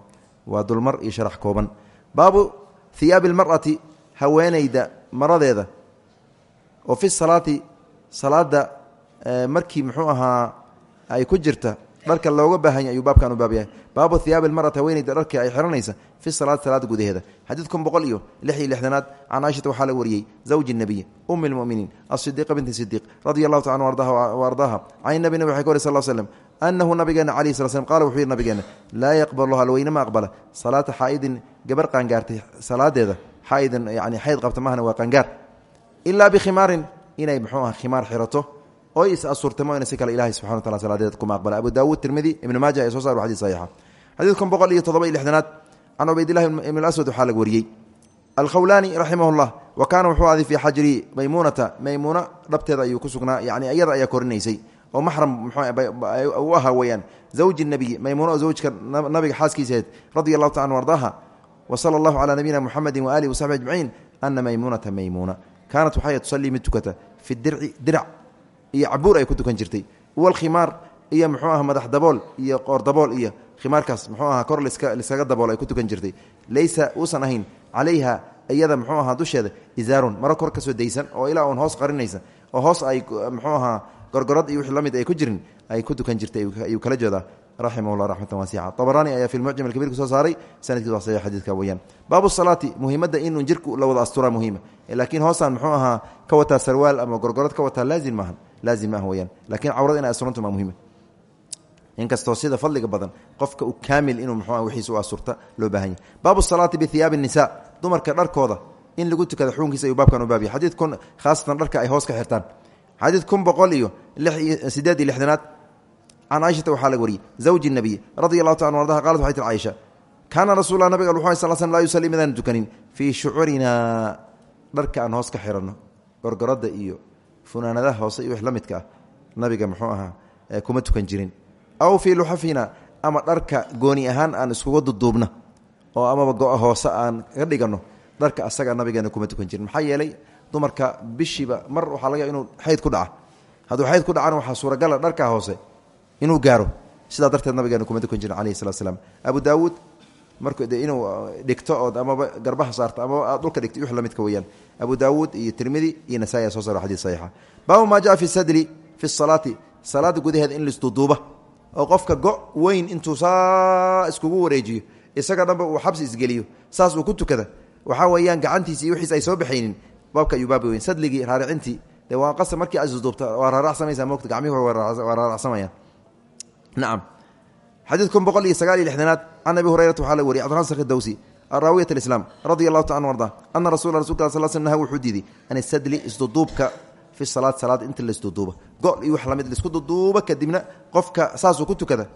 waa dulmar iyo sharax kooban. Baabu hiyaabi lmar'ati haweenayda maradeeda. Oo fi salaati salaada markii muxuu ahaa ay ku jirta dharka looga baahanya ayuu baabkan u baab baabu hiyaabi lmarati haweeneyda dharka ay xiranaysa fi salaati salaada gudaheeda. Xadiid kun boqol iyo lix iyo lixdanaad can caaishata waxaa la wariyey zawji nabiy umi lmuminiin asidiiqa binti sidiiq radia allahu taala anu ardaaha can nabi nabig waxay ka wari sal slm anahu nabigeena calayhi sal slm qala wuxuu yihi nabigeena laa yaqbalu halweyne ma aqbala. Salaata xaa'idin gabar qaangaartay salaadeeda xaa'idin yani xayd qabta mahana waa qaangaar. Ilaa bikhimaarin inay muxuu khimaar xirato oy is asurtamo ina si kale ilahay subxana wataala salaadeed kuma aqbala abu daawuud tirmidi ibnu maaja ee soo saar xadis saxiixa xadiidkan boqol iyo toddoba iyo lixdanaad can cubaydillahi ibn aswad waxaa laga wariyey. Alkhawlaani raximah llah wa kaana wuxuu aaday fii xajri maymuunata maymuuna dhabteeda ayuu ku sugnaa yani iyada ayaa korinaysay. Oo maxram u ahaa weyaan zawji nabiyi maymuuna oo zawjka nabiga xaaskiisaheed radia allahu taala anu ardaaha wa sala allahu calaa nabiyina muxamedi waaalihi wasaxbi ajmaciin ana maymuunata maymuuna kaanat waxay tusallii mid tukata fi dirci dirac iyo cabuur ay ku tukan jirtay. Walkhimaar iyo muxuu aha madax dabool iyo qoor dabool iyo khimaarkaas muxuu aha kor liskaga dabool ay ku tukan jirtay. Laysa uusan ahayn calayha iyada muxuu ahaa dusheeda izaarun. Maro kor ka soo daysan oo ilaa uun hoos qarinaysa oo hoos ay muxuu ahaa gorgorad iyo wixii la ay ku jirin ay ku tukan jirtay ayuu kala jeedaa. Raximahullah raxmatan waasica abaraani ayaa fi lmucjam alkabiir ku soo saaray. Sanadkiis waa saxiix xadiidka weeyaan. Baabu salaati muhiimadda inuu jirku la wada asturaa muhiima. Laakiin hoosaan muxuu ahaa ka wataa sarwaal ama gorgorad ka laazim maaha weyaan laakiin cawrada inay asturantu maa muhiima inkastoo sida fadliga badan qofka u kaamil inuu mxuu wixiisa u asurta loo baahan yahy baabu salaati bihiyaabi nisa dumarka dharkooda in lagu tukada xukunkiisa ayuu baabkan u baabyahy xadiid kun khaasatan dharka ay hoos ka xirtaan xadiid kun boqol iyo lix iyo sideed iyo lixdanaad can caaishata waxaa laga wariyey zawji nabiy radia allahu ardaha qalat waxay tir caaisha kaana rasuullah nabiga wuxu sal slm laa yusalli midaan tukanin fii dharka aan hoos ka xiranno gorgoradda iyo funaanadaha hoose iyo wix la midka ah nabiga muxuu ahaa kuma tukan jirin. Aw fii luxafina ama dharka gooni ahaan aan iskuga duduubna oo amaba go- hoose aan ka dhiganno dharka asaga nabigeena kuma tukan jirin. Maxaa yeelay dumarka bishiiba mar waxaa laga inuu xayd ku dhaca. Hadduu xayd ku dhacana waxaa suuragala dharka hoose inuu gaaro. Sidaa darteed nabigeena kuma tukan jirin alayhi salatu slam abu daawuud markuu de inuu dhigto ood amaba garbaha saarto amaba aad dhulka dhigto wix la midka weeyaan. Abu daawuud iyo tirmidi iyo nasaa-i soo saaro xadiis saxiixa. Baabu maa jaa fi sadri fi salaati. Salaada gudaheeda in laisduuduuba oo qofka go weyn intuu saa iskugu wareejiyo isaga dhanba uu xabsi isgeliyo saas uu ku tukada. Waxaa weeyaan gacantiisi iyo wixiis ay soo baxaynin baabka ayuu baab weyn sadligii raaricintii dee waa qasab markii aad isduubta waa raaracsamaysaa moogta gacmihi waa raaracsamayaan. Nacam xadiid kun boqol iyo sagaal iyo lixdanaad can abi hurayrata waxaa la wariyay cabdiraxman sakhi dawsi raawiyat alislaam radia allahu taala anu arda ana rasula rasulka sal sl naha wuxuu diiday an isadli isduduubka fi salaad salaad inta laisduduuba go iyo wax la mid la isku duduuba kadibna qofka saasuu ku tukada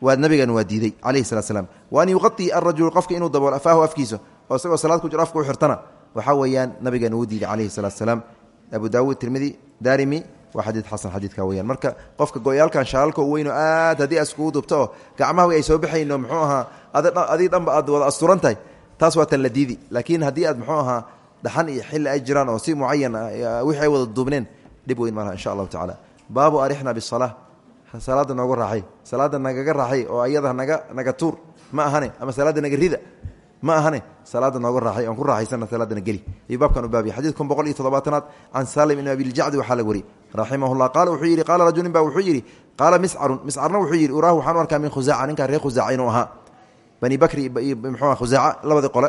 waa nabigan waa diiday calayhi salat slam wa an yuqaii arajulu qofka inuu daboolo afaahu afkiisa oo isagoo salaad ku jiro afka u xirtana. Waxaa weeyaan nabigan uu diiday waa xadiid xasan xadiidka weyaan marka qofka goyaalkan shaalalka weynoo aad haddii aad iskugu dubto gacmaha ay soo baxayn oo muxuu ahaa adig dhanba aad wada asturan taas waa tan la diidi. Laakiin haddii aad muxuu ahaa dhaxan iyo xilli ay jiraan oo si mucayan wixii ay wada duubneen dhib weyn malaha insha allahu tacaala. Baabu arixna bisalaa salaada nooga raaxay salaada nagaga raaxay oo ayada naga naga tuur ma ahane ama salaada naga rida ma ahane salaada nooga raaxay oon ku raaxaysana salaadana geli. Ayuu baabkan u baabiya xadiid kun boqol iyo toddobaatanaad can salim ibn abiljacdi waxaa la wari raximahullah qaala wuxuu yidhi qaala rajulin ba wuxuu yidhi qaala miscarun miscarna wuxuu yidhi uraahu waxaan u arkaa min khusaaca ninkaa reer khusaaca inuu ahaa. Bani bakri iyo mxuu khusaaca labadii qole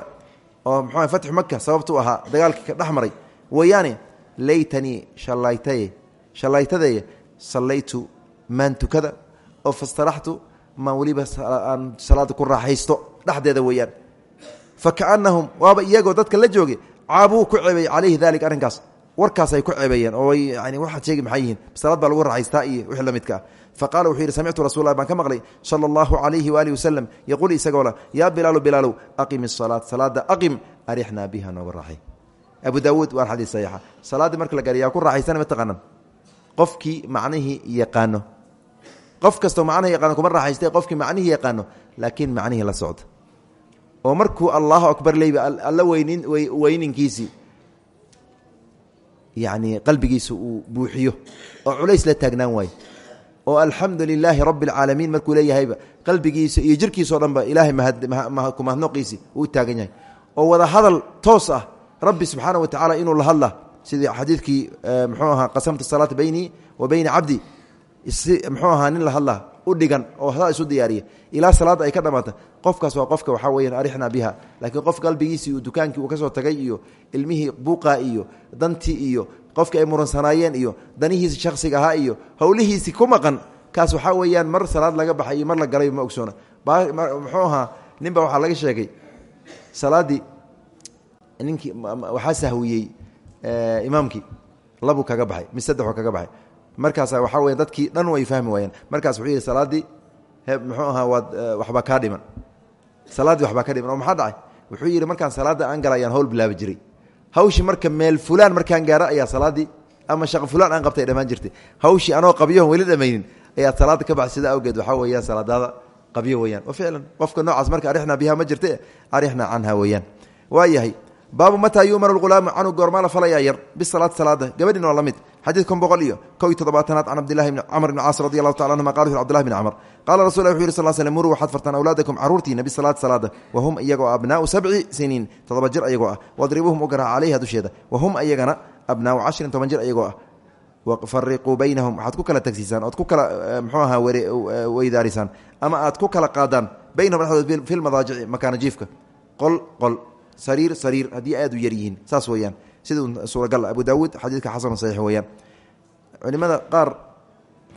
oo mxuu fatxu maka sababtuu ahaa dagaalkii ka dhex maray. Weeyaane laytanii shallaytaye shallaytadeye sallaytu maan tukada oo fastaraxtu maan weliba aan salaada ku raaxaysto dhexdeeda weeyaan. Fa kaanahum waaba iyagoo dadka la joogay caabuu ku ceebeeyey calayhi dalik warkaasay ku ceebeeyeen oo yani waxaad sheegi maxay yihiin salaad baa lagu raaxaystaa iyo wixii la midka ah. Faqala wuxuu yidhi samictu rasul lah baan ka maqlay sala allahu calayhi waalihi wasalam yaquul isagoo la yaa bilaalu bilaalow aqim isalaat salaada aqim arixnaa biha nooga raaxay abu daawuud waan xadiis saxiixa. Salaaddii marka la gaari yaa ku raaxaysana mataqaanan qofkii macnihii yaqaano. Qof kastoo macnahi yaqaano kuma raaxaystay qofkii macnihii yaqaano laakiin macnihii la socda. Oo markuu allahu akbar leyba alla weynin weyninkiisii yacni qalbigiisa uu buuxiyo oo culays la taagnaan waayo. Oo alxamdu lilaahi rabbi alcaalamiin markuu leeyahayba qalbigiisa iyo jirkiisao dhanba ilaahay ku mahadnoqiisii uu taagan yahay. Oo wada hadal toos ah rabbi subxaana wa tacaala inuu la hadla sidii xadiidkii muxuu ahaa qasamtu salaata beynii wa beyna cabdi si muxuu ahaa nin la hadlaa u dhigan oo saa isu diyaariya ilaa salaadda ay ka dhamaata qofkaas waa qofka waxaa weyaan arixna biha. Laakiin qof qalbigiisii uu dukaankii uu ka soo tagay iyo ilmihii buuqa iyo dantii iyo qofka ay muransanaayeen iyo danihiisi shaksiga ahaa iyo howlihiisi ku maqan kaas waxaa weeyaan mar salaad laga baxay iyo mar la galay ma ogsoona. Muxuu ahaa ninba waxaa laga sheegay salaaddii ninkii waxaa sahwiyey imaamkii labuu kaga baxay mis saddexoo kaga baxay markaasa waxaa weya dadkii dhan way fahmi waayeen. Markaas wuxuu yidhi salaaddii muxuu ahaa waad waxbaa kaa dhiman. Salaaddii waxbaa ka dhiman oo maxaa dhacay? Wuxuu yidhi markaan salaadda aan gala ayaan hawl bilaabi jiray. Hawshii marka meel fulaan markaan gaaro ayaa salaaddii ama shaqo fulaan aan qabtay dhammaan jirtay. Hawshii anoo qabyohon weli dhamaynin ayaad salaadda ka baxay sida awgeed. Waxaa weeyaan salaadaada qabyo weeyaan. Wa ficlan qofka noocaas marka arixna biha ma jirte arixna canha weeyaan. Waa yahay baabu mataa yu'maru lghulaamu canhu goormaa la falayaa yar bisalaati salaada gabadhin waa la mid. Xadiidkan boqol iyo kow iyo toddobaatanaad can cabdillahi bni camr bni caas radi allahu tacala anhuma qala cbdillahi bni camr qaala rasul lla wuxu yiri sal slm muruu waxaad fartaan awlaadakum caruurtiina bisalaati salaada wa hum iyagoo abnaau sabci siniin toddoba jir ayagoo ah wadribuuhum u garaaca calayha dusheeda wa hum iyagana abnaau cashrin toban jir ayagoo ah. Wafariquu baynahum waxaad ku kala tagsiisaan oad ku kala mxuu ahaa weydaarisaan ama aad ku kala qaadaan baynahum dhexdood fi lmadaajici makaana jiifka. Qol qol sariir sariir haddii aad u yar yihiin saas weeyaan sida suuragal abu daawuud xadiidka xasanu saxiix weeyaan culimada qaar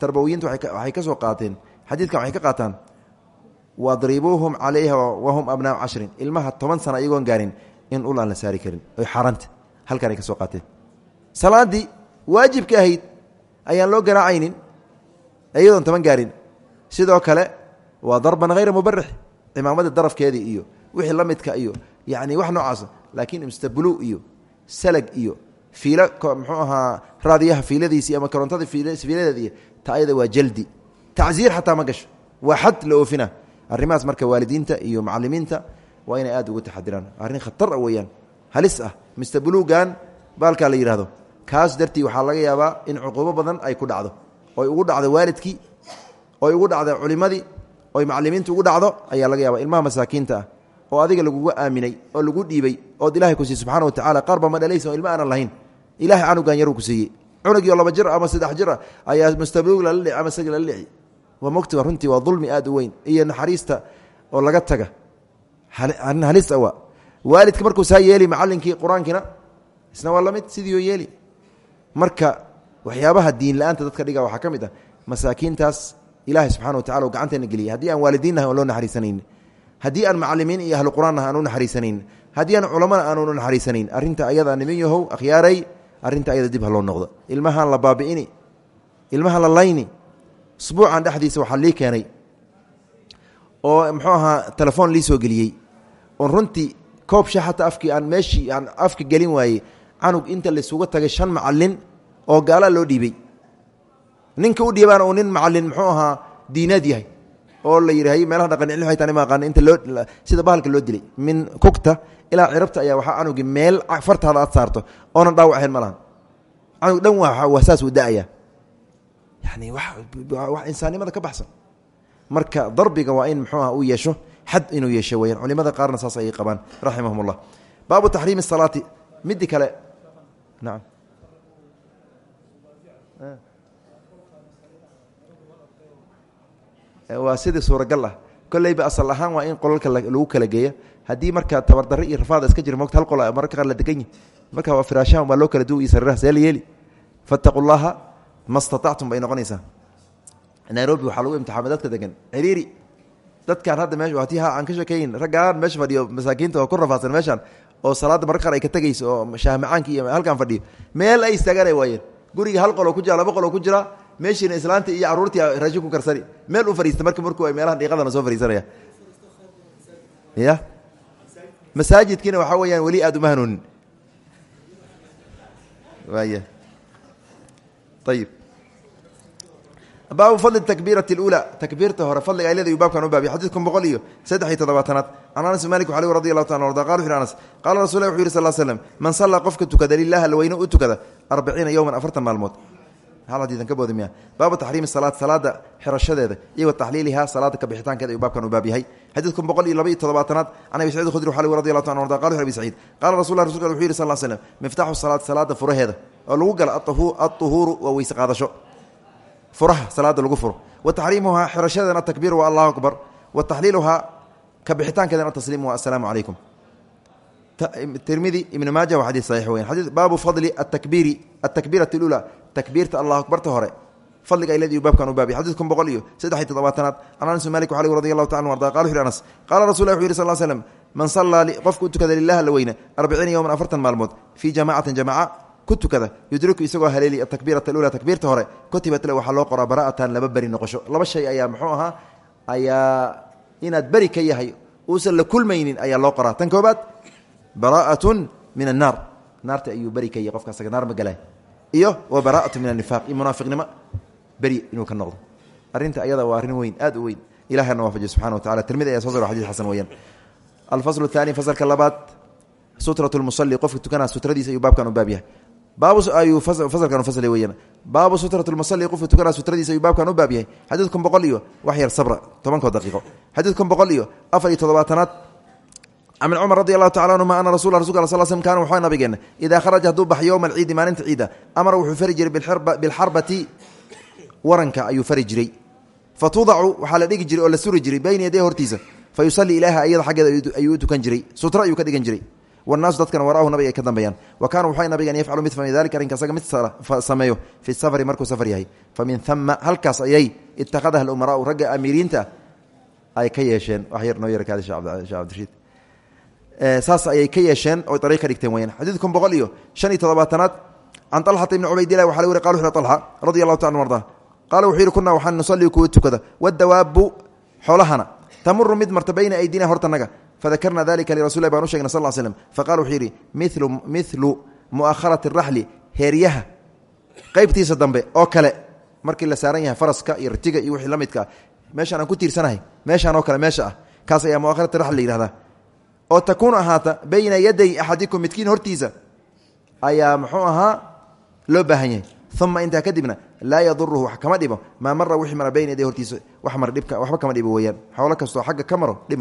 tarbawiyiinta waxay ka soo qaateen xadiidkan waxay ka qaataan wadribuuhum calayha wahum abnaau cashrin ilmaha toban sana iyagoon gaarin in ul aan la saari karin oy xaaranta halkanay ka soo qaateen salaadii waajibka ahayd ayaan loo garaacaynin iyadoon toban gaarin sidoo kale waa darban hayra mubarix cimaamada darafkeedii iyo wixii la midka iyo yani wax noocaasa laakiin imstabulu iyo salag iyo fiilo mxuu ahaa raadiyaha fiiladiisi ama korontada fiiladeedi ta ayada waa jaldi. Tacziir xataa ma gasho. Waa xad la oofina. Arrimahaas marka waalidiinta iyo macalimiinta waa inay aad ugu taxadiraan. Arrin khatar a weeyaan. Halis ah. Mistabulugan baalkaa la yidhahdo kaas dartii waxaa laga yaabaa in cuquubo badan ay ku dhacdo. Oy ugu dhacdo waalidkii oy ugu dhacdo culimadii oy macalimiinta ugu dhacdo ayaa laga yaaba ilmaha masaakiinta ah oo adiga laguga aaminay oo lagu dhiibay ood ilahay ku siiyey subxana wa tacala qaar ba ma dhalaysa oo ilma aanan lahayn. Ilahay canugan yaruu ku siiyey. Cunugio laba jir ama saddex jir ayaa mustabluug lala dhici ama sagi lala dhici waa mogtiba runtii waa dulmi aad weyn iyo naxariista oo laga taga. Arrin halis awa. Waalidka markuu saa yeeli macallinkii qur'aankiina isna waa la mid sidiioo yeeli. Marka waxyaabaha diin la'aanta dadka dhiga waxaa ka mid ah masaakiintaas ilaahay subxana wa tacala u gacanteena geliyay. Haddii aan waalidiin loo naxariisanayn haddii aan macalimiin iyo ahlu qur'aan nahay aan u naxariisanayn haddii aan culamana aan u naxariisanayn arrinta ayada niman yahow akhyaaray arrinta ayada dib ha loo noqdo. Ilmahaan la baabi'ini ilmaha la layni usbuucan dhexdiisa waxaa lii keenay oo muxuu ahaa telefoon lii soo geliyey oon runtii koob sha xataa afkii aan meeshii aan afka gelin waayey canug inta laysuga tagay shan macalin oo gaalaa loo dhiibay. Ninka u dhiibaana uu nin macalin muxuu ahaa diinaad yahay oo la yidhi meelaha dhaqanicilmi haytaan ma aqaana inta loo sida bahalka loo dilay min kugta ilaa cirabta ayaa waxaa canugi meel fartaada aad saarto oonan dhaawac ahayn ma lahan canug dhan waa saas uu da'aya yani wax insaannimada ka baxsan. Marka darbiga waa in muxuu aha uu yeesho xad inuu yeesho weyaan culimada qaarna saas ayay qabaan raximahum ullah baabu taxriimi salaati midi kale. Naam waa sidii suuragal ah. Kolleyba asal ahaan waa in qolalka lagu kala geeya haddii marka tabardare iyo rafaada iska jira hal qol mararka la degan yihi marka waa firaashahan waa loo kala duw iyo sariiraha see la yeeli. Fattaqu llaha nairobi waxaa lagu imtixaamay dadka degan. Ciriiri dadkan hadda me waati ha aan ka sheekeyn raggaan meesha fadhiyo masaakiinta oo ku rafaadsan meeshaan oo salaadda mararka qaar ay ka tegayso oo shaahmacaanka iyo halkaan fadhiyo. Meel ay istaaganay waayeen. Guriga hal qoloo ku jira laba qoloo ku jira meeshiina islaanta iyo caruurtii raashin ku karsani. Meel u fariista marka markuu ay meelaha dhiiqadana soo fariisanaya ya masaajidkiina waxaa weeyaan weli aad uma hanuunin. Waaya ayib baabu fadli takbiirati اlula takbiirta hore fadliga ay leedayu baabkan u baabiy xadiidkun boqol iyo saddex iyo toddobaatanaad. Can anas malik waxali radi allahu taala arda qala wuxu anas qaala rasul lah wuxu yiri sal slm man sallaa qofka tukada lilah alweyne u tukada arbaciina yowman afartan maalmood baabu taxriimi salaad salaada xirashadeeda iyo wa taxliilihaa salaada ka bixitaankeeda ayuu baabkan u baab yahay. Xadiidkun boqol iyo laba iyo toddobaatanaad can abi sacid khudri waxali radi arda qala wuxu abi saciid qala rasul lah rasulka wuxu yiri sal slm miftaaxu salaad salaada furaheeda oo lagu gala aطuhuuru waa weyse qaadasho. Furaha salaada lagu furo. Wa taxriimuhaa xirashadeena atakbiir waa allahu akbar. Wa taxliiluhaa ka bixitaankeedana atasliim waa assalaamu calaykum tirmidi ibn maaja waa xadii saxiix weyan baabu fadli atakbiiri atakbiirati lula takbiirta allahu akbarta hore. Fadliga iyu baabkan u baabiy xadiidkun boqol iyo saddex iyo toddobaatanaad. Can anas malik waxaa lg radi allahu taala arda qala wuxu uhi anas qaala rasul lah wuxu yiri sal l slm man sallaa qofka u tukada lilah alla weyne arbiciina yowman afartan maalmood fii jamacatin jamaca ku tukada yudriku isagoo haleeli atakbiirata alula takbiirta hore kutibat le waxaa loo qoraa bara'atan laba beri noqosho. Laba shay ayaa muxuu ahaa ayaa inaad beri ka yahay uusan la kulmaynin ayaa loo qoraa. Tan koobaad bara'atun min annaar. Naarta ayuu beri ka yahay qofka asaga naar ma galay iyo wa bara'atu min annifaaq iyo munaafiqnimo. Beri inuu ka noqdo. Arrinta ayada waa arrin weyn aad u weyn. Ilahana waafajiy subxana wa tacala tirmidi ayaa soo saro xadis xasan weeyaan. Alfaslu thaani fasalka labaad sutrat lmusali qofka tukanaa sutradiisa ayuu baabkan u baab yahay. Baabu ayuu fasalkan fasli weeyaan. Baabu sutrat lmusali qofka tukanaa sutradiisa ayuu baabkan u baab yahay. Xadiidkan boqol iyo wax yar sabra daqiiqo. Xadiidkan boqol iyo afar can cumar radi allahu tacala anhuma ana rasul rasulka al sl slm kana waxaa nabigeena idaa kharaja hadduu bax yowma alciidi maalinta ciida amara wuxuu fari jiray bilxarbati waranka ayuu fari fa tudacu waxaa la dhigi jiray oo suri jiray bayna yaday hortiisa fa yusalii ilaaha iyada xaggeeda ayuu u tukan jiray sutra ayuu ka dhigan jiray wanaasu dadkana waraahu nabiga ay ka dambeeyaan wa kaana waxay nabigan yafcalu mid fami dalika arrinka asaga mid fi safari markuu safar yahay fa min hama halkaas ayay ittakhadaha alumaraau ragga amiiriinta ay ka yeesheen wax yar noo yarkaada shee cabdirashiid saas ayay ka yeesheen oy ariiq ka dhigteen weyaan xadiidkan boqol iyo shan iyo toddobaatanaad can alxata ibni cubaydilah waxa la weri qal wuxu alxa radi allahu taala qaala wuxuu yihi kunaa waxaan nusalli kuwa tukada. Wadawaabu xoolahana tamuru mid marta bayna aydina hortanaga fadakarna dalika lirasul baan u sheegna sal l slm faqala wuxuu yidhi milu milu mu'aharati raxli heeryaha qeybtiisa dambe oo kale markii la saaran yahay faraska iyo ritiga iyo wixii la ah meeshaan aan ku tiirsanahay meeshaan oo kale meesha ah kaas ayaa muaharati raxli la yihahdaa oo takuunu ahaata bayna yaday axadikum midkiin hortiisa ayaa muxuu ahaa loo baahan yahay. Uma intaa kadibna laa yaduruhu wax kama dhibo. Maa mara wixii mara bayna yaday hortiisa wax mara dhibka waxba kama dhibo weeyaan. Xoolo kastoo xagga ka maro dhib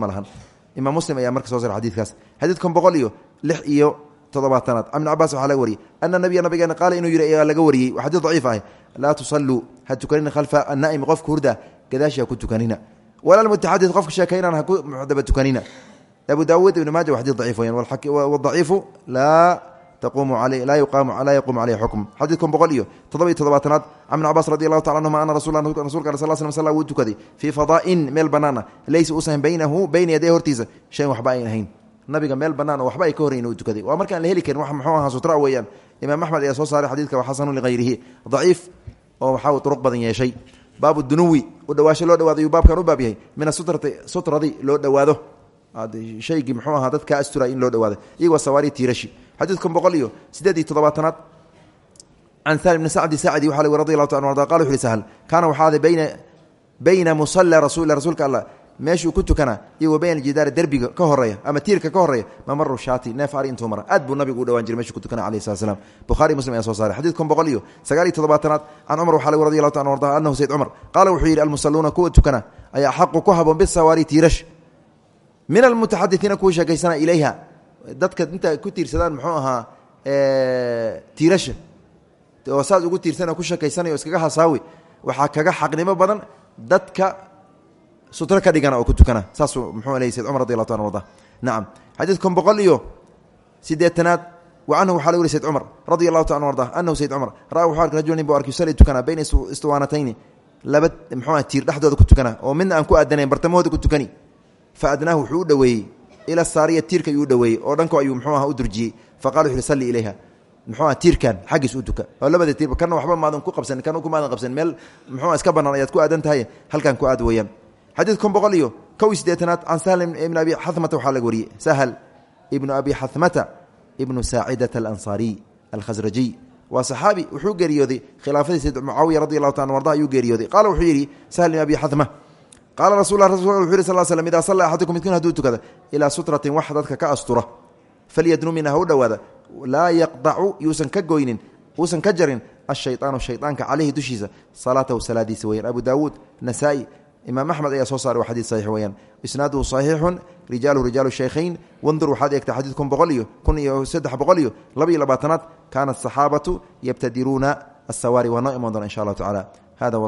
muslim ayaa marka soo sara xadiidkaas. Xadiidkan boqol iyo lix iyo toddobaatanaad. Can ibn cabaas waxaa laga wariyey ana nabiya nabigeena qaala inuu yihi ayaa laga wariyey. Waa xadiid daciif ah. Laa tusalluu ha tukanina khalfa annaa'imi qofka hurda gadaashi ha ku tukanina. Walaa mutaxadid qofka sheekaynaan ha ku daba tukanina abu daawuud ibn maaja wa xadid daciif weyan wadaciifu laa laa yaquumu caleyhi xukm. Xadiidkan boqol iyo toddoba iyo toddobaatanaad can ibn cabaas radi allahu tacala anhuma ana rasul rasulka al sal slam salla wuu tukaday fii fadaa'in meel bannaana laysa uusan baynahu bayna yaday hortiisa. Shayn waxba ayn ahayn. Nabiga meel bannaan oo waxba ay ka horrayn uu tukaday waa markaan la heli karin wax muxuu ahaa sutra weeyaan. Imaam axmed ayaa soo saaray xadiidka wa xasanu ligayrihi daciif oo waxaa uu duruq badan yeeshay. Baabu dunuwi u dhawaasho loo dhawaado ayuu baabkan u baab yahay. Min asutrati sutradi loo dhowaado shaygii muxuu ahaa dadkaa astura in loo dhawaado iyagoo sawaari tiirashi xadiidkan boqol iyo siddeed iyo toddobaatanaad. Can sahl bni sacdi sacdi waxa lg radi allahu ta arda qala wuxu uhi sahl kaana waxaaday bayna bayna musalla rasulilah rasuulka allah meeshuu ku tukanaa iyo wa bayna aljidaari derbiga ka horreeya ama tiirka ka horreeya mamaru shaati neef ari intuu mara aad buu nabigu u dhawaan jiray meshuu ku tukana alayh slat slam bukhari muslim ayaa soo saaray. Xadidkan boqol iyo sagaal iyo toddobaatanaad can cumar waxa lg radi allahu ta arda anahu sayd cumar qaala wuxuu yidhi almusalluuna kuwa tukana ayaa axaqu ku haboon bisawaari tiirash min almutaxadisiina kuwa sheekaysana ilayha. Dadka inta ku tiirsadaan muxuu ahaa tiirasha. Oo saas ugu tiirsanao ku sheekaysanaya o iskaga hasaawi. Waxaa kaga xaqnimo badan dadka sutro ka dhigana oo ku tukana. Saasuu muxuu ley sayd cumar radi allahu ta arda nacam xadiidkan boqol iyo sideetanaad wa canhu waxaa lagu yiri sayd cumar radi allahu ta arda anahu sayd cumar ra wuxuu ark rajul nin bu ark yusali tukana bayna istiwaanatayni laba muxuu oo fa adnaahu wuxuu u dhoweeyey ila saariya tiirka ayuu u dhoweeyey oo dhanko ayuu muxuu aha u durjiyey faqala wuxu uhi salli ilayha muxuu aha tiirkan xaggiis u tuka oo labada tiirba kana waxba maadan ku qabsan kana kumaadan qabsan meel muxuu iska bannaan ayaad ku aadan tahay halkan ku aad weeyaan xadiidkan boqol iyo kow iyo siddeetanaad can sahl ibn abi xamata waxaa laga wariyey sahl ibnu abi xamata ibnu saacidata alansaariy alkhasrajiy waa saxaabi wuxuu geeriyooday khilaafadii sayd mucaawiya radi allahu ta an arda ayuu geeriyooday qaala wuxuu yidhi sahl ibn abi xama qaala rasu u yh sal slm idaa salla axadukum midkiin haduu tukada ilaa sutratin wax ka astura falyadnu mina ha u dhowaada laa ka goynin uusan ka jarin ashayaanu shayaanka caleyhi dushiisa salaatahu salaadiisa weyaan abu daawuud nasaa-i imaam axmed ayaa soo saaray waa xadii saxiix weyaan isnaaduhu saxiixun rijaaluhu rijaalu shaykhayn wandur waxaad kun boqol iyo kun iyo saddex boqol iyo laba iyo labaatanaad kaana asaxaabatu yabtadiruuna asawaari waa noo iman doona insha allahu tacala hada